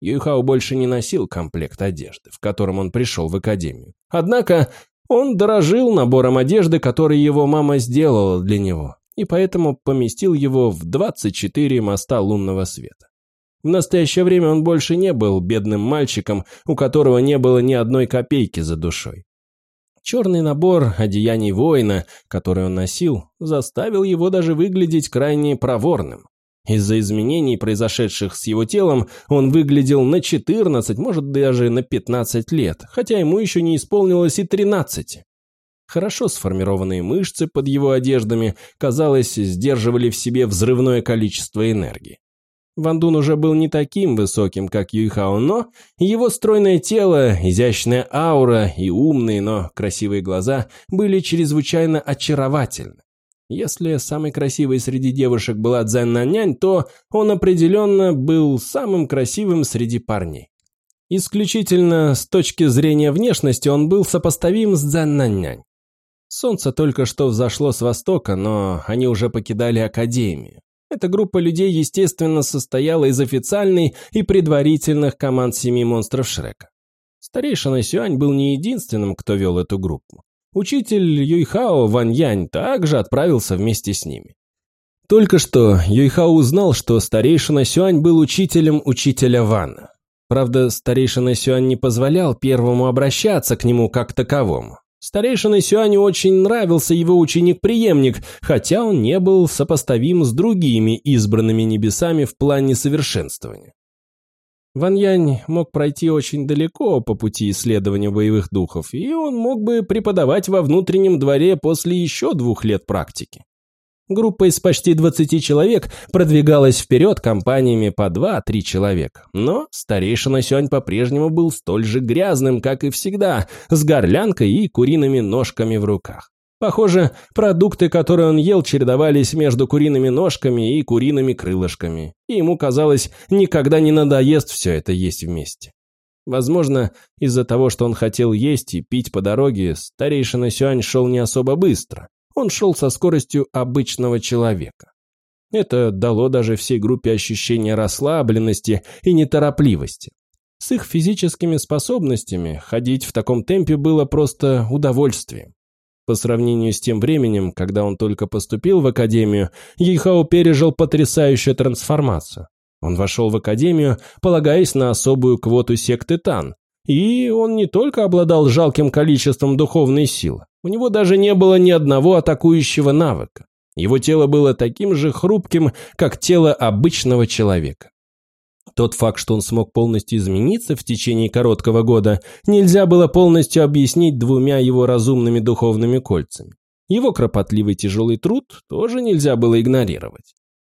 Юйхао больше не носил комплект одежды, в котором он пришел в академию. Однако он дорожил набором одежды, который его мама сделала для него, и поэтому поместил его в 24 моста лунного света. В настоящее время он больше не был бедным мальчиком, у которого не было ни одной копейки за душой. Черный набор одеяний воина, который он носил, заставил его даже выглядеть крайне проворным. Из-за изменений, произошедших с его телом, он выглядел на 14, может даже на 15 лет, хотя ему еще не исполнилось и 13. Хорошо сформированные мышцы под его одеждами, казалось, сдерживали в себе взрывное количество энергии. Ван Дун уже был не таким высоким, как Юйхао, но его стройное тело, изящная аура и умные, но красивые глаза были чрезвычайно очаровательны. Если самой красивой среди девушек была Цзэн Нанянь, то он определенно был самым красивым среди парней. Исключительно с точки зрения внешности он был сопоставим с Цзэн Нанянь. Солнце только что взошло с востока, но они уже покидали Академию. Эта группа людей, естественно, состояла из официальной и предварительных команд семи монстров Шрека. Старейшина Сюань был не единственным, кто вел эту группу. Учитель Юйхао Ван Янь также отправился вместе с ними. Только что Юйхао узнал, что старейшина Сюань был учителем учителя Вана. Правда, старейшина Сюань не позволял первому обращаться к нему как таковому. Старейшине Сюаню очень нравился его ученик-преемник, хотя он не был сопоставим с другими избранными небесами в плане совершенствования. Ван Янь мог пройти очень далеко по пути исследования боевых духов, и он мог бы преподавать во внутреннем дворе после еще двух лет практики. Группа из почти 20 человек продвигалась вперед компаниями по 2-3 человека. Но старейшина Сюань по-прежнему был столь же грязным, как и всегда, с горлянкой и куриными ножками в руках. Похоже, продукты, которые он ел, чередовались между куриными ножками и куриными крылышками. И ему казалось, никогда не надоест все это есть вместе. Возможно, из-за того, что он хотел есть и пить по дороге, старейшина Сюань шел не особо быстро. Он шел со скоростью обычного человека. Это дало даже всей группе ощущение расслабленности и неторопливости. С их физическими способностями ходить в таком темпе было просто удовольствием. По сравнению с тем временем, когда он только поступил в академию, Ейхао пережил потрясающую трансформацию. Он вошел в академию, полагаясь на особую квоту секты Тан, и он не только обладал жалким количеством духовной силы, у него даже не было ни одного атакующего навыка. Его тело было таким же хрупким, как тело обычного человека. Тот факт, что он смог полностью измениться в течение короткого года, нельзя было полностью объяснить двумя его разумными духовными кольцами. Его кропотливый тяжелый труд тоже нельзя было игнорировать.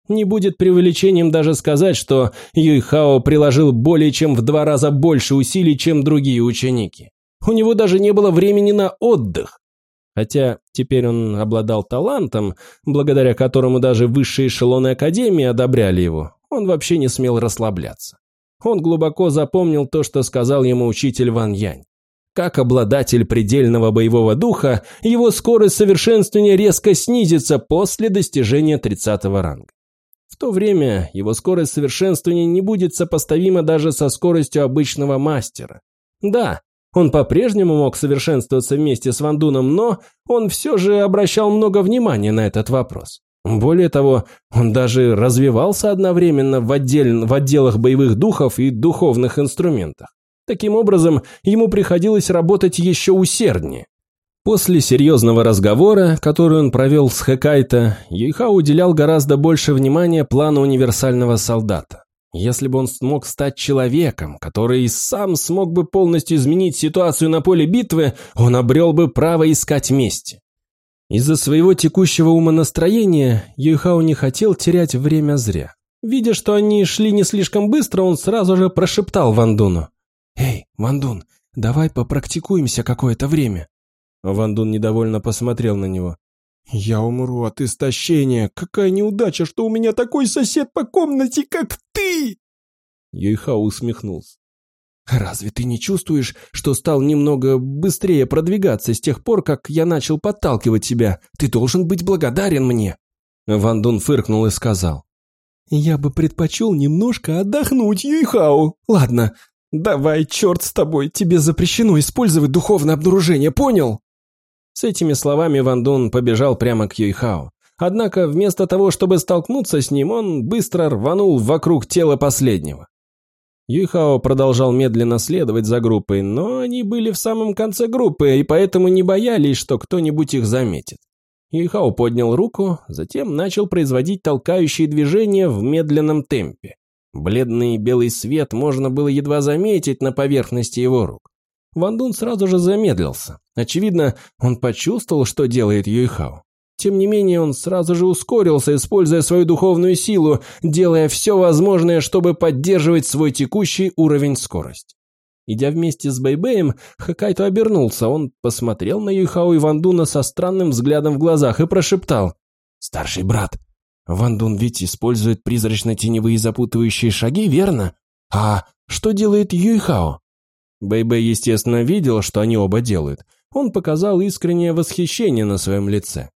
Не будет преувеличением даже сказать, что Юйхао приложил более чем в два раза больше усилий, чем другие ученики. У него даже не было времени на отдых. Хотя теперь он обладал талантом, благодаря которому даже высшие эшелоны Академии одобряли его, он вообще не смел расслабляться. Он глубоко запомнил то, что сказал ему учитель Ван Янь. Как обладатель предельного боевого духа, его скорость совершенствования резко снизится после достижения 30 ранга. В то время его скорость совершенствования не будет сопоставима даже со скоростью обычного мастера. Да, он по-прежнему мог совершенствоваться вместе с Вандуном, но он все же обращал много внимания на этот вопрос. Более того, он даже развивался одновременно в, отдель... в отделах боевых духов и духовных инструментах. Таким образом, ему приходилось работать еще усерднее. После серьезного разговора, который он провел с Хэкайто, Юйха уделял гораздо больше внимания плану универсального солдата. Если бы он смог стать человеком, который сам смог бы полностью изменить ситуацию на поле битвы, он обрел бы право искать мести. Из-за своего текущего умонастроения Юйхао не хотел терять время зря. Видя, что они шли не слишком быстро, он сразу же прошептал Вандуну. «Эй, Вандун, давай попрактикуемся какое-то время». Вандун недовольно посмотрел на него. «Я умру от истощения. Какая неудача, что у меня такой сосед по комнате, как ты!» Юйхао усмехнулся. «Разве ты не чувствуешь, что стал немного быстрее продвигаться с тех пор, как я начал подталкивать тебя? Ты должен быть благодарен мне!» Ван Дун фыркнул и сказал. «Я бы предпочел немножко отдохнуть, Юйхао. Ладно, давай, черт с тобой, тебе запрещено использовать духовное обнаружение, понял?» С этими словами Ван Дун побежал прямо к Юйхао. Однако вместо того, чтобы столкнуться с ним, он быстро рванул вокруг тела последнего. Юйхао продолжал медленно следовать за группой, но они были в самом конце группы и поэтому не боялись, что кто-нибудь их заметит. Юйхао поднял руку, затем начал производить толкающие движения в медленном темпе. Бледный белый свет можно было едва заметить на поверхности его рук. Ван Дун сразу же замедлился. Очевидно, он почувствовал, что делает Юйхао. Тем не менее, он сразу же ускорился, используя свою духовную силу, делая все возможное, чтобы поддерживать свой текущий уровень скорости. Идя вместе с Бэйбэем, Хакайто обернулся. Он посмотрел на Юйхао и Вандуна со странным взглядом в глазах и прошептал. «Старший брат, Вандун ведь использует призрачно-теневые запутывающие шаги, верно? А что делает Юйхао?» Бэйбэй, естественно, видел, что они оба делают. Он показал искреннее восхищение на своем лице.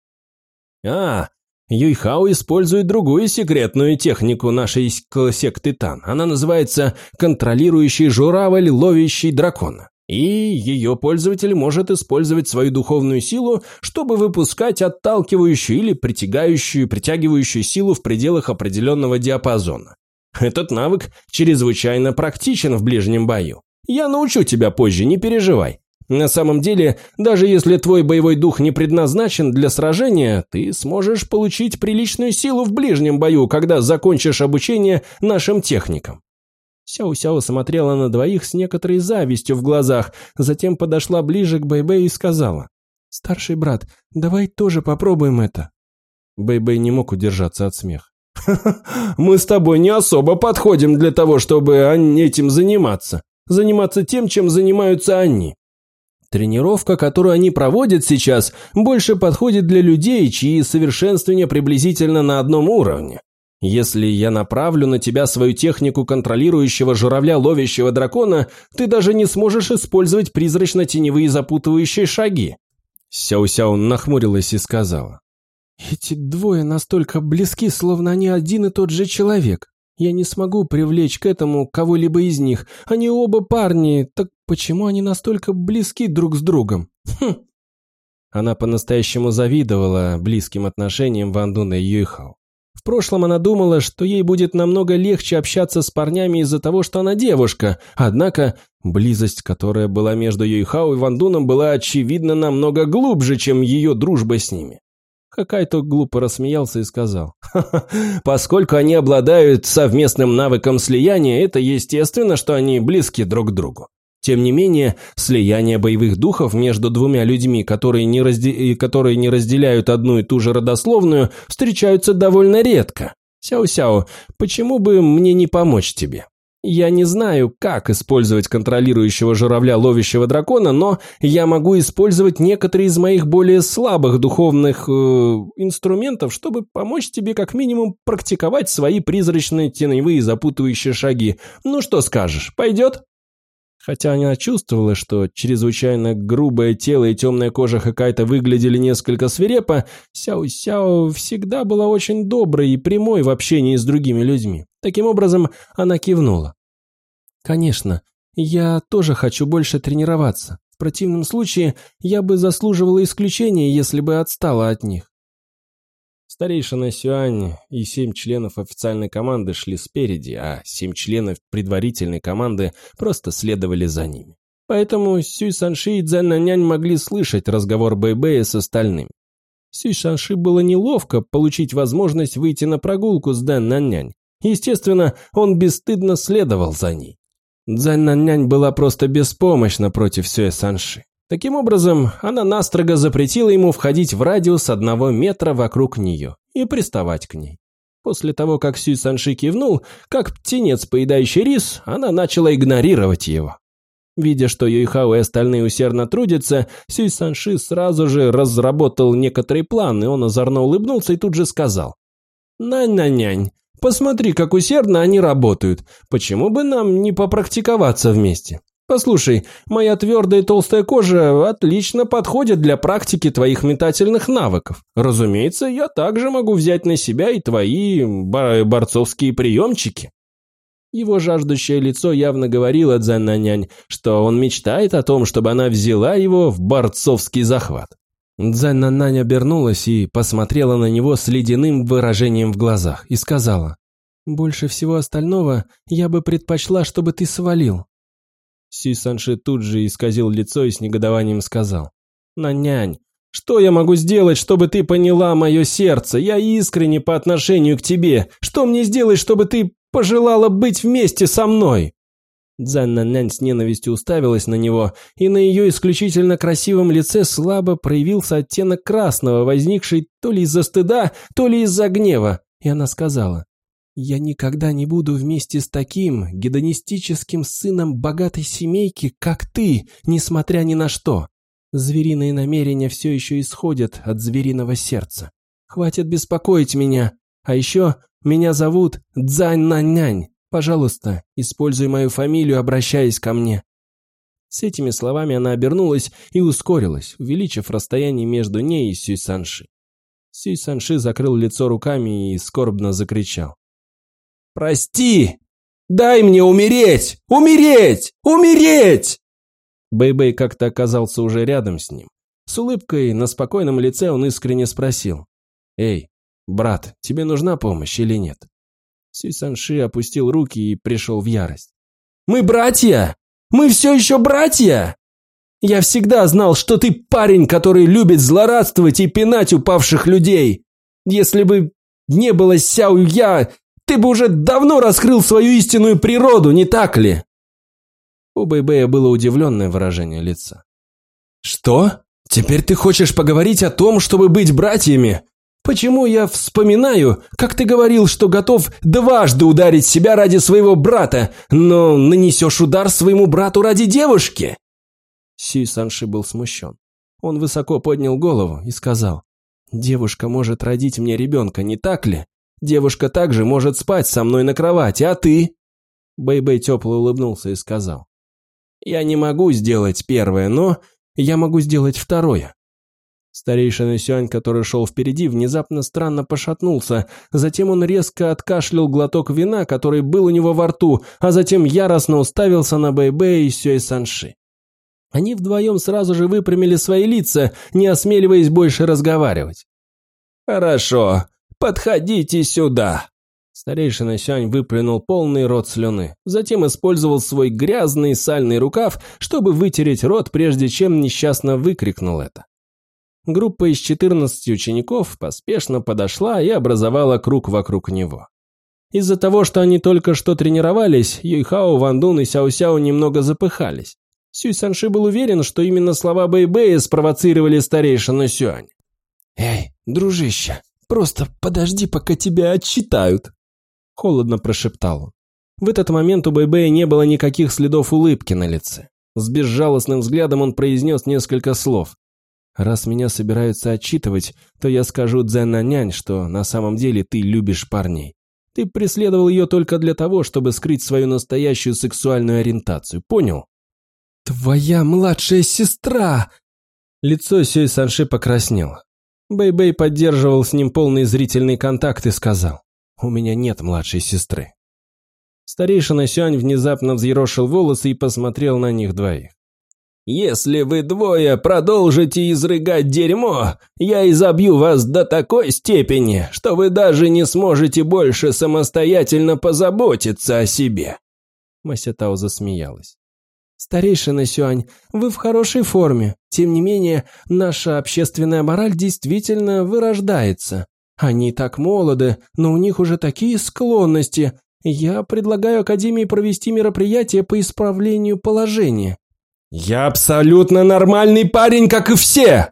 «А, Юйхао использует другую секретную технику нашей секты Тан. Она называется «контролирующий журавль, ловящий дракона». И ее пользователь может использовать свою духовную силу, чтобы выпускать отталкивающую или притягающую, притягивающую силу в пределах определенного диапазона. Этот навык чрезвычайно практичен в ближнем бою. Я научу тебя позже, не переживай. На самом деле, даже если твой боевой дух не предназначен для сражения, ты сможешь получить приличную силу в ближнем бою, когда закончишь обучение нашим техникам. Сяо-Сяо смотрела на двоих с некоторой завистью в глазах, затем подошла ближе к Бэйбэй и сказала. «Старший брат, давай тоже попробуем это». Бэйбэй не мог удержаться от смеха. мы с тобой не особо подходим для того, чтобы этим заниматься заниматься тем, чем занимаются они. Тренировка, которую они проводят сейчас, больше подходит для людей, чьи совершенствования приблизительно на одном уровне. Если я направлю на тебя свою технику контролирующего журавля ловящего дракона, ты даже не сможешь использовать призрачно-теневые запутывающие шаги. Сяо-Сяо нахмурилась и сказала. Эти двое настолько близки, словно они один и тот же человек. Я не смогу привлечь к этому кого-либо из них. Они оба парни, так почему они настолько близки друг с другом? Хм. Она по-настоящему завидовала близким отношениям Ван Дуна и Юйхао. В прошлом она думала, что ей будет намного легче общаться с парнями из-за того, что она девушка, однако близость, которая была между Юйхао и Ван Дуном, была очевидно намного глубже, чем ее дружба с ними. Хакайто глупо рассмеялся и сказал, «Ха поскольку они обладают совместным навыком слияния, это естественно, что они близки друг к другу. Тем не менее, слияние боевых духов между двумя людьми, которые не, разде... которые не разделяют одну и ту же родословную, встречаются довольно редко. Сяо-Сяо, почему бы мне не помочь тебе?» Я не знаю, как использовать контролирующего журавля ловящего дракона, но я могу использовать некоторые из моих более слабых духовных э, инструментов, чтобы помочь тебе как минимум практиковать свои призрачные теневые запутывающие шаги. Ну что скажешь, пойдет? Хотя она чувствовала, что чрезвычайно грубое тело и темная кожа Хакайта выглядели несколько свирепо, Сяо-Сяо всегда была очень доброй и прямой в общении с другими людьми. Таким образом, она кивнула. «Конечно, я тоже хочу больше тренироваться. В противном случае я бы заслуживала исключения, если бы отстала от них». Старейшина Сюань и семь членов официальной команды шли спереди, а семь членов предварительной команды просто следовали за ними. Поэтому Сюй Санши и Цзэн Нанянь могли слышать разговор Бэйбэя с остальными. Сюй Санши было неловко получить возможность выйти на прогулку с Дэн Нанянь. Естественно, он бесстыдно следовал за ней. Цзэн Нанянь была просто беспомощна против Сюэ Санши. Таким образом, она настрого запретила ему входить в радиус одного метра вокруг нее и приставать к ней. После того, как Сюй Санши кивнул, как птенец, поедающий рис, она начала игнорировать его. Видя, что Юйхао и остальные усердно трудятся, Сюй Санши сразу же разработал некоторый план, и он озорно улыбнулся и тут же сказал. «Нань-нань-нянь, посмотри, как усердно они работают. Почему бы нам не попрактиковаться вместе? Послушай, моя твердая и толстая кожа отлично подходит для практики твоих метательных навыков. Разумеется, я также могу взять на себя и твои борцовские приемчики. Его жаждущее лицо явно говорило Дзяннанянь, что он мечтает о том, чтобы она взяла его в борцовский захват. Дзяннанянь обернулась и посмотрела на него с ледяным выражением в глазах и сказала, «Больше всего остального я бы предпочла, чтобы ты свалил. Си Санши тут же исказил лицо и с негодованием сказал. «Нанянь, что я могу сделать, чтобы ты поняла мое сердце? Я искренне по отношению к тебе. Что мне сделать, чтобы ты пожелала быть вместе со мной?» Дзан Нанянь с ненавистью уставилась на него, и на ее исключительно красивом лице слабо проявился оттенок красного, возникший то ли из-за стыда, то ли из-за гнева, и она сказала, я никогда не буду вместе с таким гедонистическим сыном богатой семейки, как ты, несмотря ни на что. Звериные намерения все еще исходят от звериного сердца. Хватит беспокоить меня. А еще меня зовут Дзань Нанянь. Пожалуйста, используй мою фамилию, обращаясь ко мне. С этими словами она обернулась и ускорилась, увеличив расстояние между ней и Сюй Санши. Сюй Санши закрыл лицо руками и скорбно закричал. «Прости! Дай мне умереть! Умереть! Умереть!» Бэйбэй -бэй как-то оказался уже рядом с ним. С улыбкой на спокойном лице он искренне спросил. «Эй, брат, тебе нужна помощь или нет?» Сюй Санши опустил руки и пришел в ярость. «Мы братья! Мы все еще братья! Я всегда знал, что ты парень, который любит злорадствовать и пинать упавших людей! Если бы не было Сяо Я, ты бы уже давно раскрыл свою истинную природу, не так ли?» У Бэйбэя было удивленное выражение лица. «Что? Теперь ты хочешь поговорить о том, чтобы быть братьями? Почему я вспоминаю, как ты говорил, что готов дважды ударить себя ради своего брата, но нанесешь удар своему брату ради девушки?» Сюй Санши был смущен. Он высоко поднял голову и сказал, «Девушка может родить мне ребенка, не так ли? Девушка также может спать со мной на кровати, а ты?» Бэй-Бэй тепло улыбнулся и сказал. «Я не могу сделать первое, но я могу сделать второе». Старейшина Сюань, который шел впереди, внезапно странно пошатнулся. Затем он резко откашлял глоток вина, который был у него во рту, а затем яростно уставился на Бэй-Бэй и Сюэй Санши. Они вдвоем сразу же выпрямили свои лица, не осмеливаясь больше разговаривать. «Хорошо, «Подходите сюда!» Старейшина Сянь выплюнул полный рот слюны, затем использовал свой грязный сальный рукав, чтобы вытереть рот, прежде чем несчастно выкрикнул это. Группа из 14 учеников поспешно подошла и образовала круг вокруг него. Из-за того, что они только что тренировались, Юйхао, Вандун и Сяо-Сяо немного запыхались. Сюй Санши был уверен, что именно слова Бэйбэя спровоцировали старейшину Сюань. «Эй, дружище, Просто подожди, пока тебя отчитают!» Холодно прошептал он. В этот момент у Бэйбэя не было никаких следов улыбки на лице. С безжалостным взглядом он произнес несколько слов. «Раз меня собираются отчитывать, то я скажу Дзэннанянь, что на самом деле ты любишь парней. Ты преследовал ее только для того, чтобы скрыть свою настоящую сексуальную ориентацию, понял?» «Твоя младшая сестра!» Лицо Сюй Санши покраснело. Бэй-Бэй поддерживал с ним полный зрительный контакт и сказал, «У меня нет младшей сестры». Старейшина Сюань внезапно взъерошил волосы и посмотрел на них двоих. Если вы двое продолжите изрыгать дерьмо, я изобью вас до такой степени, что вы даже не сможете больше самостоятельно позаботиться о себе». Масятао засмеялась. «Старейшина Сюань, вы в хорошей форме. Тем не менее, наша общественная мораль действительно вырождается. Они так молоды, но у них уже такие склонности. Я предлагаю Академии провести мероприятие по исправлению положения». «Я абсолютно нормальный парень, как и все!»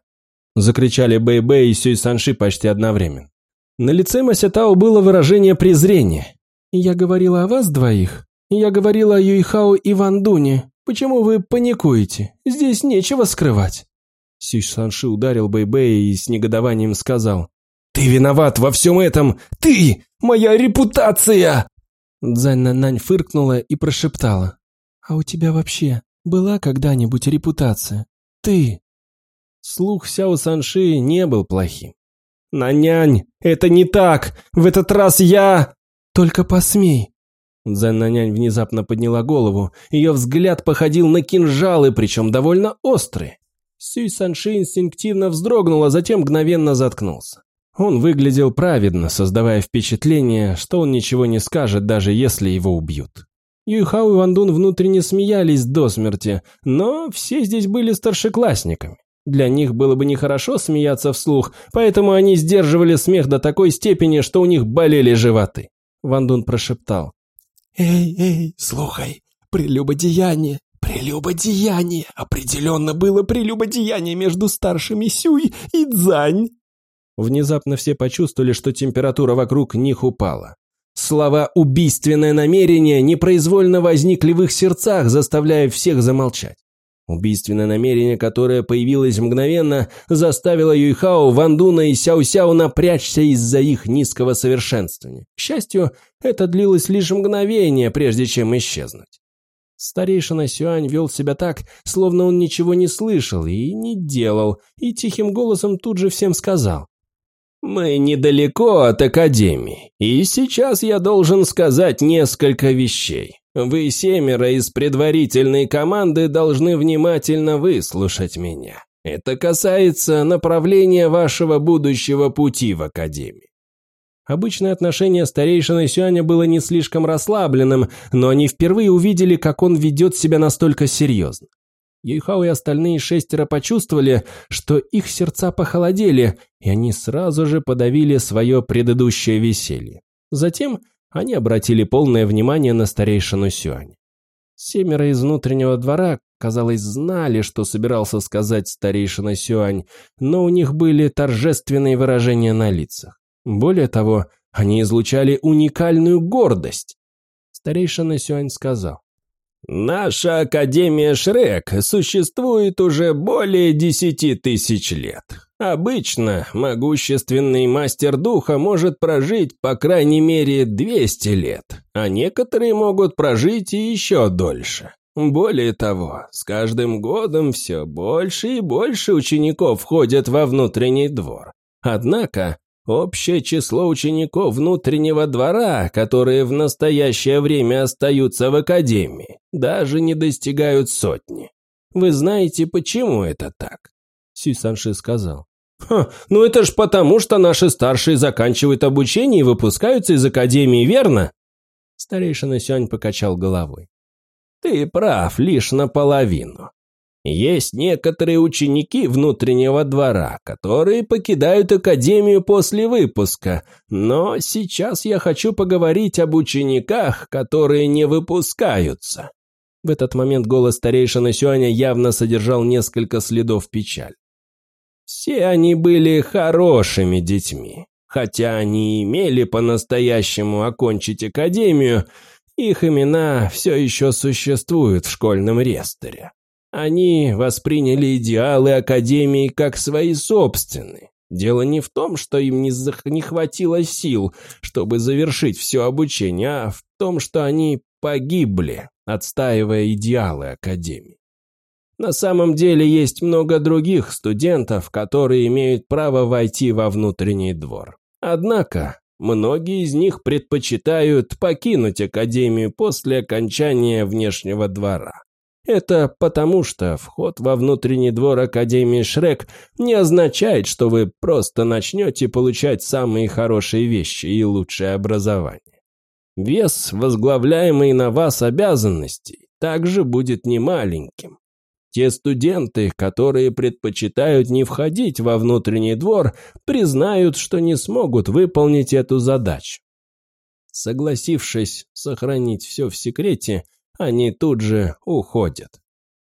Закричали Бэй-Бэй и Сюй Санши почти одновременно. На лице Масятао было выражение презрения. «Я говорила о вас двоих. Я говорила о Юйхао и Вандуне. Почему вы паникуете? Здесь нечего скрывать». Сюй Санши ударил Бэй-Бэя и с негодованием сказал. «Ты виноват во всем этом! Ты! Моя репутация!» Цзань Нанань фыркнула и прошептала. «А у тебя вообще была когда-нибудь репутация? Ты!» Слух Сяо Санши не был плохим. «Нанянь, это не так! В этот раз я...» «Только посмей!» Цзэн Нанянь внезапно подняла голову. Ее взгляд походил на кинжалы, причем довольно острые. Сюй Санши инстинктивно вздрогнула, затем мгновенно заткнулся. Он выглядел праведно, создавая впечатление, что он ничего не скажет, даже если его убьют. Юйхао и Вандун внутренне смеялись до смерти, но все здесь были старшеклассниками. Для них было бы нехорошо смеяться вслух, поэтому они сдерживали смех до такой степени, что у них болели животы. Вандун прошептал. «Эй, эй, слухай, прелюбодеяние, прелюбодеяние, определенно было прелюбодеяние между старшими Сюй и Дзань». Внезапно все почувствовали, что температура вокруг них упала. Слова «убийственное намерение» непроизвольно возникли в их сердцах, заставляя всех замолчать. Убийственное намерение, которое появилось мгновенно, заставило Юйхао, Вандуна и Сяо-Сяо напрячься из-за их низкого совершенствования. К счастью, это длилось лишь мгновение, прежде чем исчезнуть. Старейшина Сюань вел себя так, словно он ничего не слышал и не делал, и тихим голосом тут же всем сказал. Мы недалеко от Академии, и сейчас я должен сказать несколько вещей. Вы семеро из предварительной команды должны внимательно выслушать меня. Это касается направления вашего будущего пути в Академии. Обычное отношение старейшины Сюаня было не слишком расслабленным, но они впервые увидели, как он ведет себя настолько серьезно. Юйхао и остальные шестеро почувствовали, что их сердца похолодели, и они сразу же подавили свое предыдущее веселье. Затем они обратили полное внимание на старейшину Сюань. Семеро из внутреннего двора, казалось, знали, что собирался сказать старейшина Сюань, но у них были торжественные выражения на лицах. Более того, они излучали уникальную гордость. Старейшина Сюань сказал, Наша Академия Шрек существует уже более десяти тысяч лет. Обычно могущественный мастер духа может прожить по крайней мере 200 лет, а некоторые могут прожить и еще дольше. Более того, с каждым годом все больше и больше учеников входят во внутренний двор. Однако Общее число учеников внутреннего двора, которые в настоящее время остаются в академии, даже не достигают сотни. Вы знаете, почему это так?» Сюй Санши сказал. «Ха, ну это ж потому, что наши старшие заканчивают обучение и выпускаются из академии, верно?» Старейшина Сюань покачал головой. «Ты прав лишь наполовину. Есть некоторые ученики внутреннего двора, которые покидают академию после выпуска, но сейчас я хочу поговорить об учениках, которые не выпускаются. В этот момент голос старейшины Сюаня явно содержал несколько следов печали. Все они были хорошими детьми. Хотя они имели по-настоящему окончить академию, их имена все еще существуют в школьном ресторе. Они восприняли идеалы Академии как свои собственные. Дело не в том, что им не, не хватило сил, чтобы завершить все обучение, а в том, что они погибли, отстаивая идеалы Академии. На самом деле есть много других студентов, которые имеют право войти во внутренний двор. Однако, многие из них предпочитают покинуть Академию после окончания внешнего двора. Это потому, что вход во внутренний двор Академии Шрек не означает, что вы просто начнете получать самые хорошие вещи и лучшее образование. Вес возглавляемый на вас обязанностей также будет немаленьким. Те студенты, которые предпочитают не входить во внутренний двор, признают, что не смогут выполнить эту задачу. Согласившись сохранить все в секрете, они тут же уходят.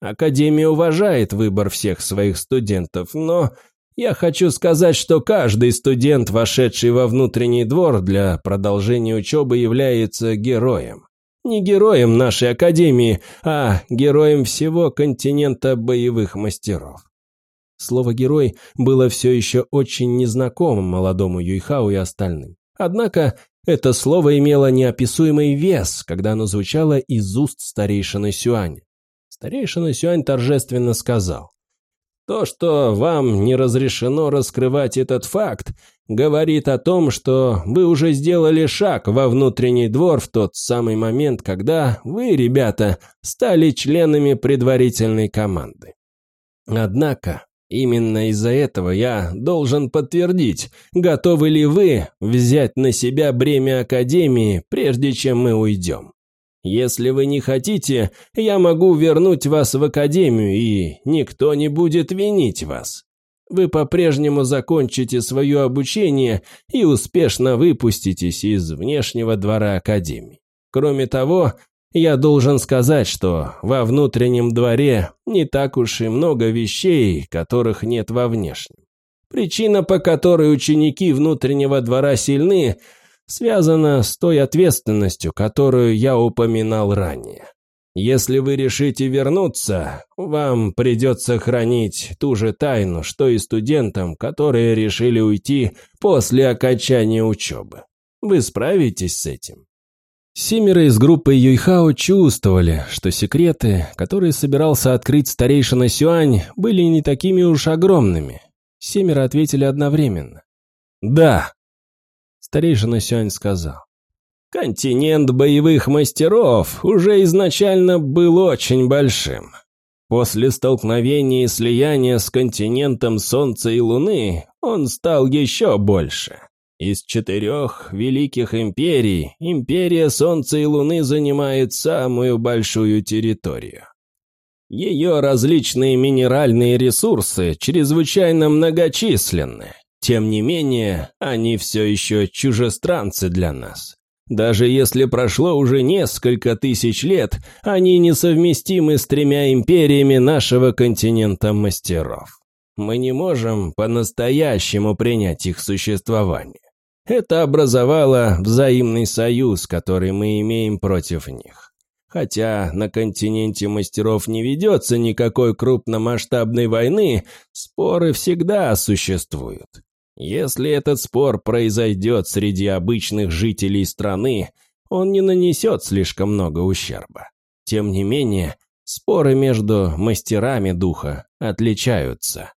Академия уважает выбор всех своих студентов, но я хочу сказать, что каждый студент, вошедший во внутренний двор для продолжения учебы, является героем. Не героем нашей академии, а героем всего континента боевых мастеров. Слово «герой» было все еще очень незнакомым молодому Юйхау и остальным. Однако это слово имело неописуемый вес, когда оно звучало из уст старейшины Сюань. Старейшина Сюань торжественно сказал, «То, что вам не разрешено раскрывать этот факт, говорит о том, что вы уже сделали шаг во внутренний двор в тот самый момент, когда вы, ребята, стали членами предварительной команды. Однако, Именно из-за этого я должен подтвердить, готовы ли вы взять на себя бремя Академии, прежде чем мы уйдем. Если вы не хотите, я могу вернуть вас в Академию, и никто не будет винить вас. Вы по-прежнему закончите свое обучение и успешно выпуститесь из внешнего двора Академии. Кроме того, я должен сказать, что во внутреннем дворе не так уж и много вещей, которых нет во внешнем. Причина, по которой ученики внутреннего двора сильны, связана с той ответственностью, которую я упоминал ранее. Если вы решите вернуться, вам придется хранить ту же тайну, что и студентам, которые решили уйти после окончания учебы. Вы справитесь с этим? Семеро из группы Юйхао чувствовали, что секреты, которые собирался открыть старейшина Сюань, были не такими уж огромными. Семеро ответили одновременно. «Да», — старейшина Сюань сказал. «Континент боевых мастеров уже изначально был очень большим. После столкновения и слияния с континентом Солнца и Луны он стал еще больше. Из четырех великих империй империя Солнца и Луны занимает самую большую территорию. Ее различные минеральные ресурсы чрезвычайно многочисленны. Тем не менее, они все еще чужестранцы для нас. Даже если прошло уже несколько тысяч лет, они несовместимы с тремя империями нашего континента мастеров. Мы не можем по-настоящему принять их существование. Это образовало взаимный союз, который мы имеем против них. Хотя на континенте мастеров не ведется никакой крупномасштабной войны, споры всегда существуют. Если этот спор произойдет среди обычных жителей страны, он не нанесет слишком много ущерба. Тем не менее, споры между мастерами духа отличаются.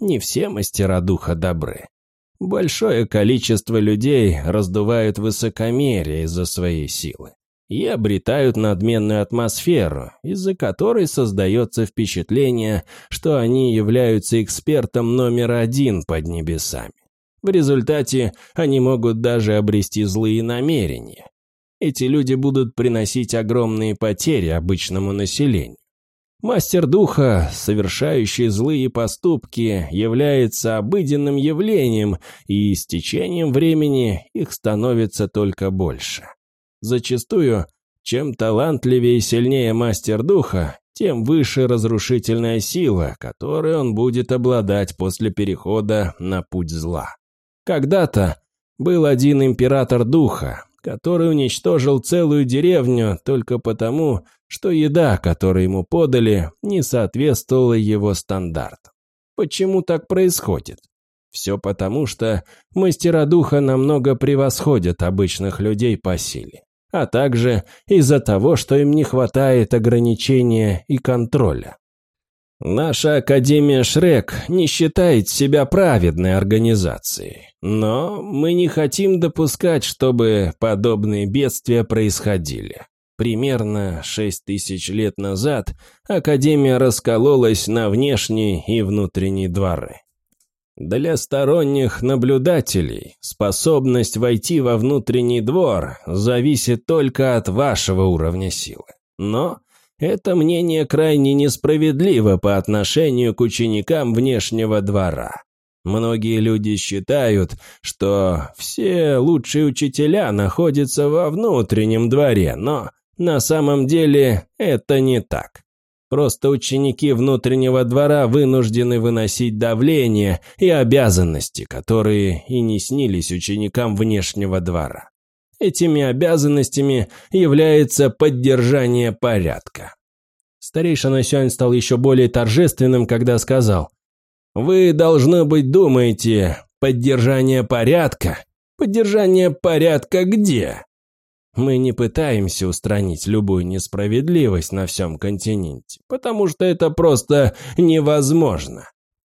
Не все мастера духа добры. Большое количество людей раздувают высокомерие из-за своей силы и обретают надменную атмосферу, из-за которой создается впечатление, что они являются экспертом номер один под небесами. В результате они могут даже обрести злые намерения. Эти люди будут приносить огромные потери обычному населению. Мастер духа, совершающий злые поступки, является обыденным явлением, и с течением времени их становится только больше. Зачастую, чем талантливее и сильнее мастер духа, тем выше разрушительная сила, которой он будет обладать после перехода на путь зла. Когда-то был один император духа, который уничтожил целую деревню только потому, что еда, которую ему подали, не соответствовала его стандартам. Почему так происходит? Все потому, что мастера духа намного превосходят обычных людей по силе, а также из-за того, что им не хватает ограничения и контроля. Наша Академия Шрек не считает себя праведной организацией, но мы не хотим допускать, чтобы подобные бедствия происходили. Примерно шесть тысяч лет назад Академия раскололась на внешний и внутренний дворы. Для сторонних наблюдателей способность войти во внутренний двор зависит только от вашего уровня силы. Но это мнение крайне несправедливо по отношению к ученикам внешнего двора. Многие люди считают, что все лучшие учителя находятся во внутреннем дворе, но на самом деле это не так. Просто ученики внутреннего двора вынуждены выносить давление и обязанности, которые и не снились ученикам внешнего двора. Этими обязанностями является поддержание порядка. Старейшина Сюань стал еще более торжественным, когда сказал, «Вы, должно быть, думаете, поддержание порядка? Поддержание порядка где?» Мы не пытаемся устранить любую несправедливость на всем континенте, потому что это просто невозможно.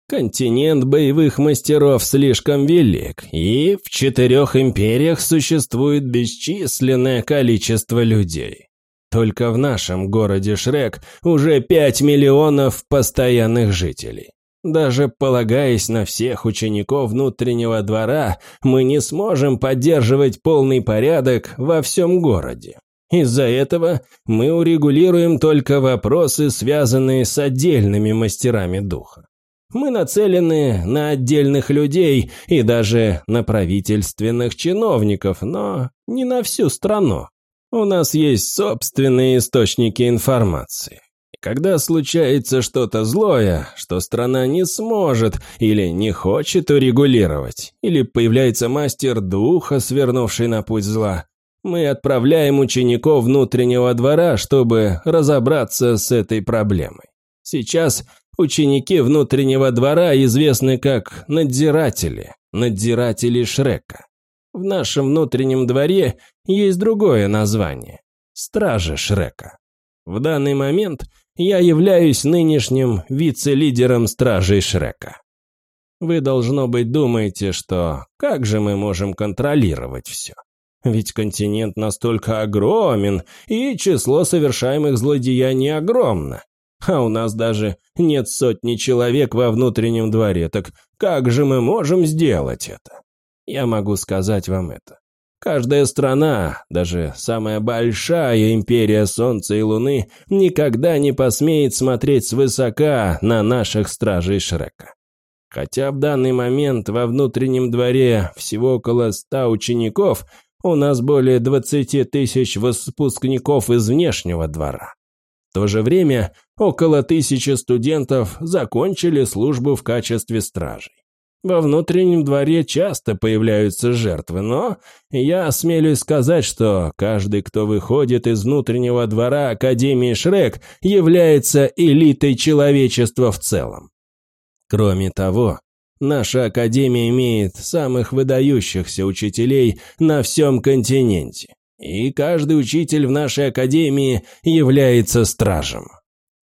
Континент боевых мастеров слишком велик, и в четырех империях существует бесчисленное количество людей. Только в нашем городе Шрек уже пять миллионов постоянных жителей. Даже полагаясь на всех учеников внутреннего двора, мы не сможем поддерживать полный порядок во всем городе. Из-за этого мы урегулируем только вопросы, связанные с отдельными мастерами духа. Мы нацелены на отдельных людей и даже на правительственных чиновников, но не на всю страну. У нас есть собственные источники информации. Когда случается что-то злое, что страна не сможет или не хочет урегулировать, или появляется мастер духа, свернувший на путь зла, мы отправляем учеников внутреннего двора, чтобы разобраться с этой проблемой. Сейчас ученики внутреннего двора известны как надзиратели, надзиратели Шрека. В нашем внутреннем дворе есть другое название – стражи Шрека. В данный момент – я являюсь нынешним вице-лидером Стражей Шрека. Вы, должно быть, думаете, что как же мы можем контролировать все? Ведь континент настолько огромен, и число совершаемых злодеяний огромно. А у нас даже нет сотни человек во внутреннем дворе, так как же мы можем сделать это? Я могу сказать вам это. Каждая страна, даже самая большая империя Солнца и Луны, никогда не посмеет смотреть свысока на наших стражей Шрека. Хотя в данный момент во внутреннем дворе всего около ста учеников, у нас более 20 тысяч выпускников из внешнего двора. В то же время около тысячи студентов закончили службу в качестве стражей. Во внутреннем дворе часто появляются жертвы, но я осмелюсь сказать, что каждый, кто выходит из внутреннего двора Академии Шрек, является элитой человечества в целом. Кроме того, наша Академия имеет самых выдающихся учителей на всем континенте, и каждый учитель в нашей Академии является стражем.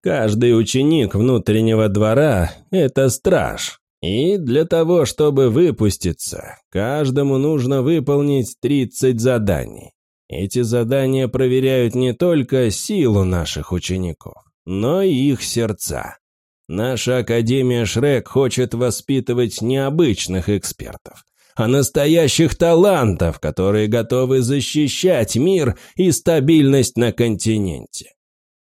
Каждый ученик внутреннего двора – это страж, и для того, чтобы выпуститься, каждому нужно выполнить 30 заданий. Эти задания проверяют не только силу наших учеников, но и их сердца. Наша Академия Шрек хочет воспитывать необычных экспертов, а настоящих талантов, которые готовы защищать мир и стабильность на континенте.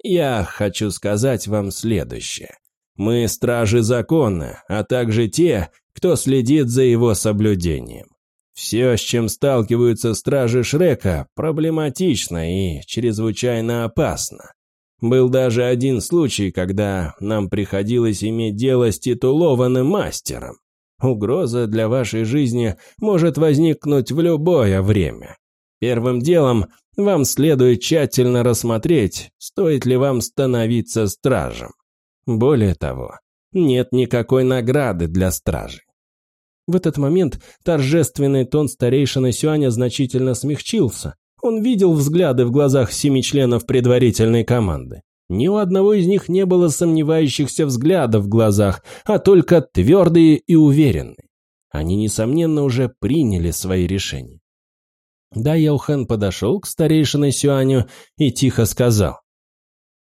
Я хочу сказать вам следующее. Мы стражи закона, а также те, кто следит за его соблюдением. Все, с чем сталкиваются стражи Шрека, проблематично и чрезвычайно опасно. Был даже один случай, когда нам приходилось иметь дело с титулованным мастером. Угроза для вашей жизни может возникнуть в любое время. Первым делом вам следует тщательно рассмотреть, стоит ли вам становиться стражем. Более того, нет никакой награды для стражей. В этот момент торжественный тон старейшины Сюаня значительно смягчился. Он видел взгляды в глазах семи членов предварительной команды. Ни у одного из них не было сомневающихся взглядов в глазах, а только твердые и уверенные. Они, несомненно, уже приняли свои решения. Да Яухен подошел к старейшине Сюаню и тихо сказал.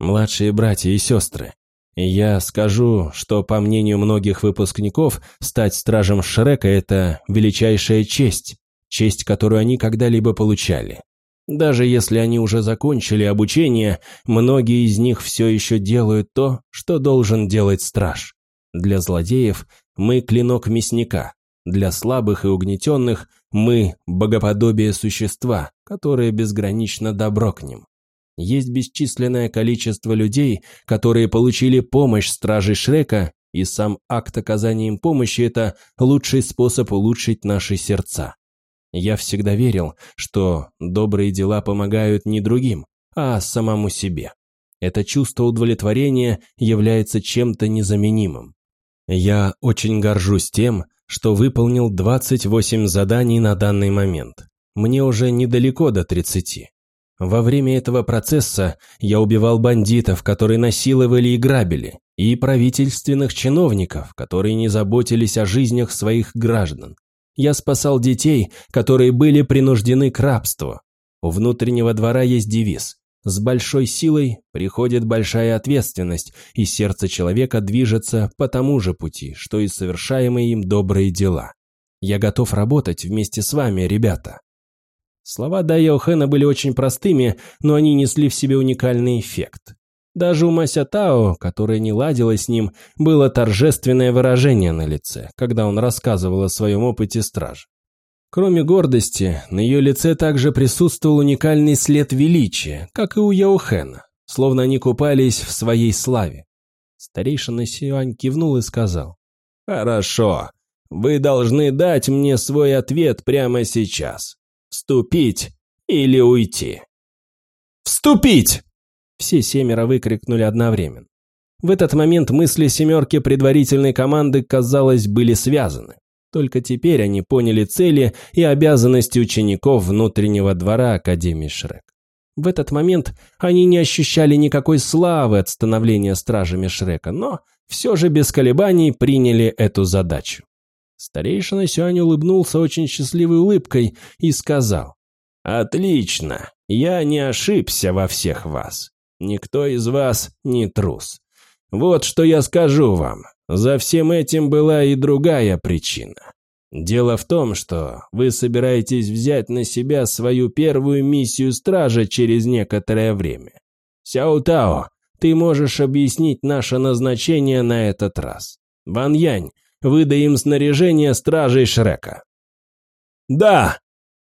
«Младшие братья и сестры, я скажу, что, по мнению многих выпускников, стать стражем Шрека – это величайшая честь, честь, которую они когда-либо получали. Даже если они уже закончили обучение, многие из них все еще делают то, что должен делать страж. Для злодеев мы клинок мясника, для слабых и угнетенных мы – богоподобие существа, которое безгранично добро к ним. Есть бесчисленное количество людей, которые получили помощь стражей Шрека, и сам акт оказания им помощи – это лучший способ улучшить наши сердца. Я всегда верил, что добрые дела помогают не другим, а самому себе. Это чувство удовлетворения является чем-то незаменимым. Я очень горжусь тем, что выполнил 28 заданий на данный момент. Мне уже недалеко до 30. Во время этого процесса я убивал бандитов, которые насиловали и грабили, и правительственных чиновников, которые не заботились о жизнях своих граждан. Я спасал детей, которые были принуждены к рабству. У внутреннего двора есть девиз с большой силой приходит большая ответственность, и сердце человека движется по тому же пути, что и совершаемые им добрые дела. Я готов работать вместе с вами, ребята. Слова Дайо Хэна были очень простыми, но они несли в себе уникальный эффект. Даже у Мася Тао, которая не ладила с ним, было торжественное выражение на лице, когда он рассказывал о своем опыте стража. Кроме гордости, на ее лице также присутствовал уникальный след величия, как и у Яохена, словно они купались в своей славе. Старейшина Сюань кивнул и сказал. «Хорошо, вы должны дать мне свой ответ прямо сейчас. Вступить или уйти?» «Вступить!» Все семеро выкрикнули одновременно. В этот момент мысли семерки предварительной команды, казалось, были связаны. Только теперь они поняли цели и обязанности учеников внутреннего двора Академии Шрек. В этот момент они не ощущали никакой славы от становления стражами Шрека, но все же без колебаний приняли эту задачу. Старейшина Сюань улыбнулся очень счастливой улыбкой и сказал, «Отлично, я не ошибся во всех вас. Никто из вас не трус. Вот что я скажу вам. За всем этим была и другая причина. Дело в том, что вы собираетесь взять на себя свою первую миссию стража через некоторое время. Сяо Тао, ты можешь объяснить наше назначение на этот раз. Ван Янь, выдай им снаряжение стражей Шрека. Да!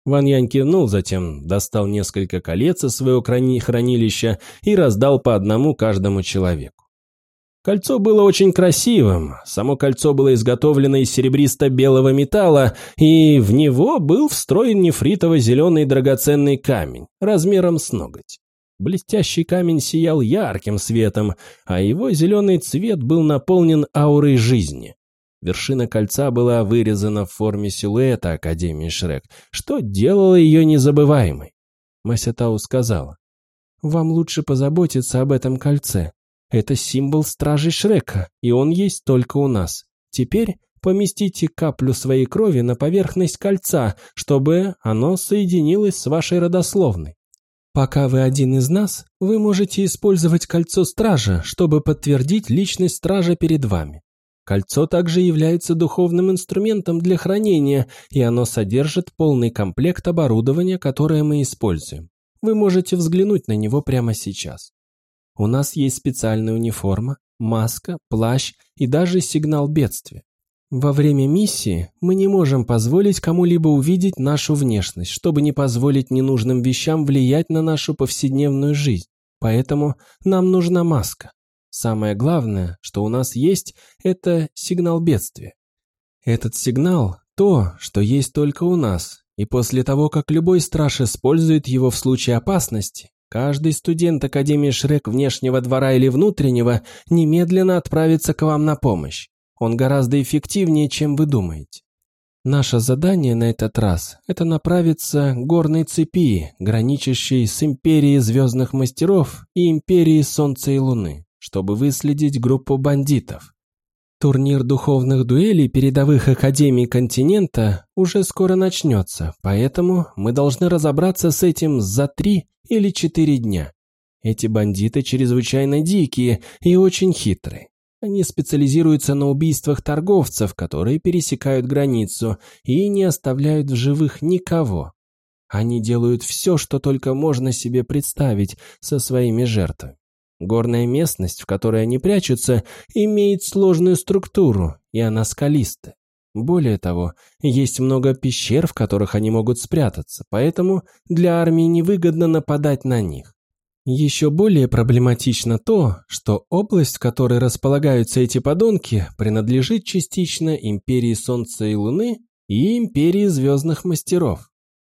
Ван Янь кивнул, затем достал несколько колец из своего хранилища и раздал по одному каждому человеку. Кольцо было очень красивым, само кольцо было изготовлено из серебристо-белого металла, и в него был встроен нефритово-зеленый драгоценный камень, размером с ноготь. Блестящий камень сиял ярким светом, а его зеленый цвет был наполнен аурой жизни. Вершина кольца была вырезана в форме силуэта Академии Шрек, что делало ее незабываемой. Масятау сказала, «Вам лучше позаботиться об этом кольце. Это символ стражей Шрека, и он есть только у нас. Теперь поместите каплю своей крови на поверхность кольца, чтобы оно соединилось с вашей родословной. Пока вы один из нас, вы можете использовать кольцо стража, чтобы подтвердить личность стража перед вами. Кольцо также является духовным инструментом для хранения, и оно содержит полный комплект оборудования, которое мы используем. Вы можете взглянуть на него прямо сейчас. У нас есть специальная униформа, маска, плащ и даже сигнал бедствия. Во время миссии мы не можем позволить кому-либо увидеть нашу внешность, чтобы не позволить ненужным вещам влиять на нашу повседневную жизнь. Поэтому нам нужна маска. Самое главное, что у нас есть, это сигнал бедствия. Этот сигнал – то, что есть только у нас, и после того, как любой страж использует его в случае опасности, Каждый студент Академии Шрек внешнего двора или внутреннего немедленно отправится к вам на помощь. Он гораздо эффективнее, чем вы думаете. Наше задание на этот раз – это направиться к горной цепи, граничащей с Империей Звездных Мастеров и Империей Солнца и Луны, чтобы выследить группу бандитов. Турнир духовных дуэлей передовых академий континента уже скоро начнется, поэтому мы должны разобраться с этим за три или четыре дня. Эти бандиты чрезвычайно дикие и очень хитрые. Они специализируются на убийствах торговцев, которые пересекают границу и не оставляют в живых никого. Они делают все, что только можно себе представить со своими жертвами. Горная местность, в которой они прячутся, имеет сложную структуру, и она скалистая. Более того, есть много пещер, в которых они могут спрятаться, поэтому для армии невыгодно нападать на них. Еще более проблематично то, что область, в которой располагаются эти подонки, принадлежит частично Империи Солнца и Луны и Империи Звездных Мастеров.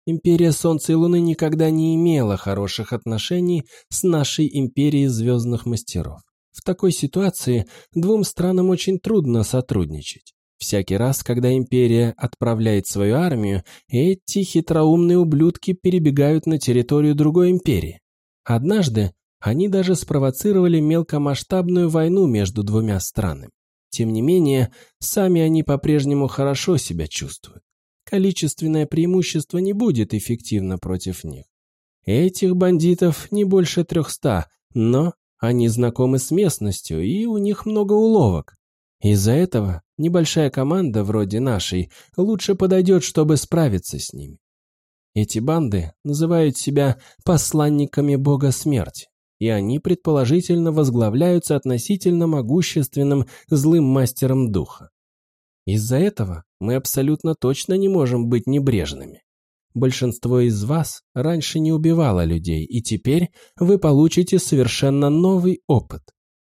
Империя Солнца и Луны никогда не имела хороших отношений с нашей Империей Звездных Мастеров. В такой ситуации двум странам очень трудно сотрудничать. Всякий раз, когда Империя отправляет свою армию, эти хитроумные ублюдки перебегают на территорию другой Империи. Однажды они даже спровоцировали мелкомасштабную войну между двумя странами. Тем не менее, сами они по-прежнему хорошо себя чувствуют количественное преимущество не будет эффективно против них. Этих бандитов не больше трехста, но они знакомы с местностью, и у них много уловок. Из-за этого небольшая команда вроде нашей лучше подойдет, чтобы справиться с ними. Эти банды называют себя посланниками бога смерти, и они предположительно возглавляются относительно могущественным злым мастером духа. Из-за этого мы абсолютно точно не можем быть небрежными. Большинство из вас раньше не убивало людей, и теперь вы получите совершенно новый опыт.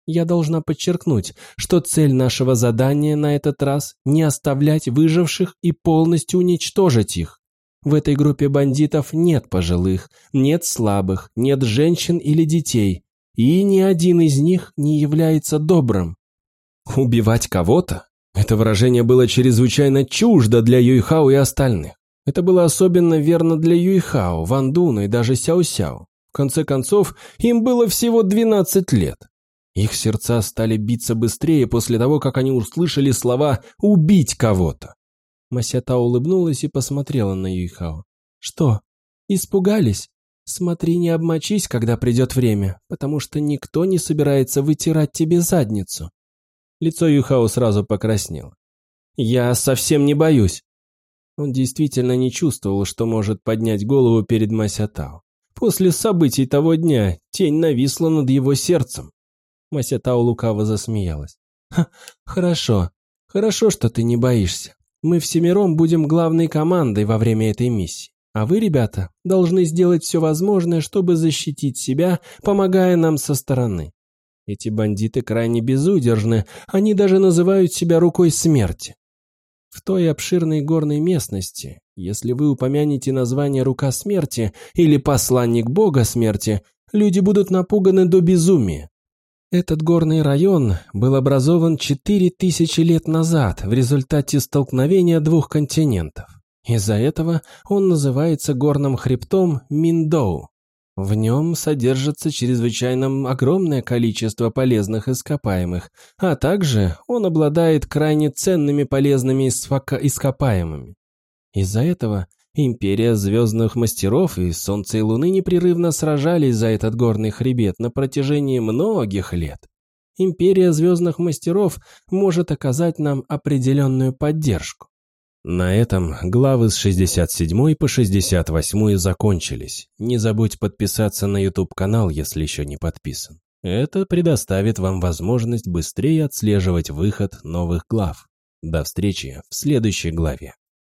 Я должна подчеркнуть, что цель нашего задания на этот раз не оставлять выживших и полностью уничтожить их. В этой группе бандитов нет пожилых, нет слабых, нет женщин или детей, и ни один из них не является добрым. Убивать кого-то это выражение было чрезвычайно чуждо для Юйхао и остальных. Это было особенно верно для Юйхао, Ван Дуна и даже Сяо-Сяо. В конце концов, им было всего 12 лет. Их сердца стали биться быстрее после того, как они услышали слова «убить кого-то». Масята улыбнулась и посмотрела на Юйхао. «Что, испугались? Смотри, не обмочись, когда придет время, потому что никто не собирается вытирать тебе задницу. Лицо Юхао сразу покраснело. «Я совсем не боюсь». Он действительно не чувствовал, что может поднять голову перед Масятао. После событий того дня тень нависла над его сердцем. Масятао лукаво засмеялась. «Хорошо. Хорошо, что ты не боишься. Мы всемиром будем главной командой во время этой миссии. А вы, ребята, должны сделать все возможное, чтобы защитить себя, помогая нам со стороны. Эти бандиты крайне безудержны, они даже называют себя рукой смерти. В той обширной горной местности, если вы упомянете название «рука смерти» или «посланник бога смерти», люди будут напуганы до безумия. Этот горный район был образован 4000 лет назад в результате столкновения двух континентов. Из-за этого он называется горным хребтом Миндоу. В нем содержится чрезвычайно огромное количество полезных ископаемых, а также он обладает крайне ценными полезными ископаемыми. Из-за этого Империя Звездных Мастеров и Солнца и Луны непрерывно сражались за этот горный хребет на протяжении многих лет. Империя Звездных Мастеров может оказать нам определенную поддержку. На этом главы с 67 по 68 закончились. Не забудь подписаться на YouTube-канал, если еще не подписан. Это предоставит вам возможность быстрее отслеживать выход новых глав. До встречи в следующей главе.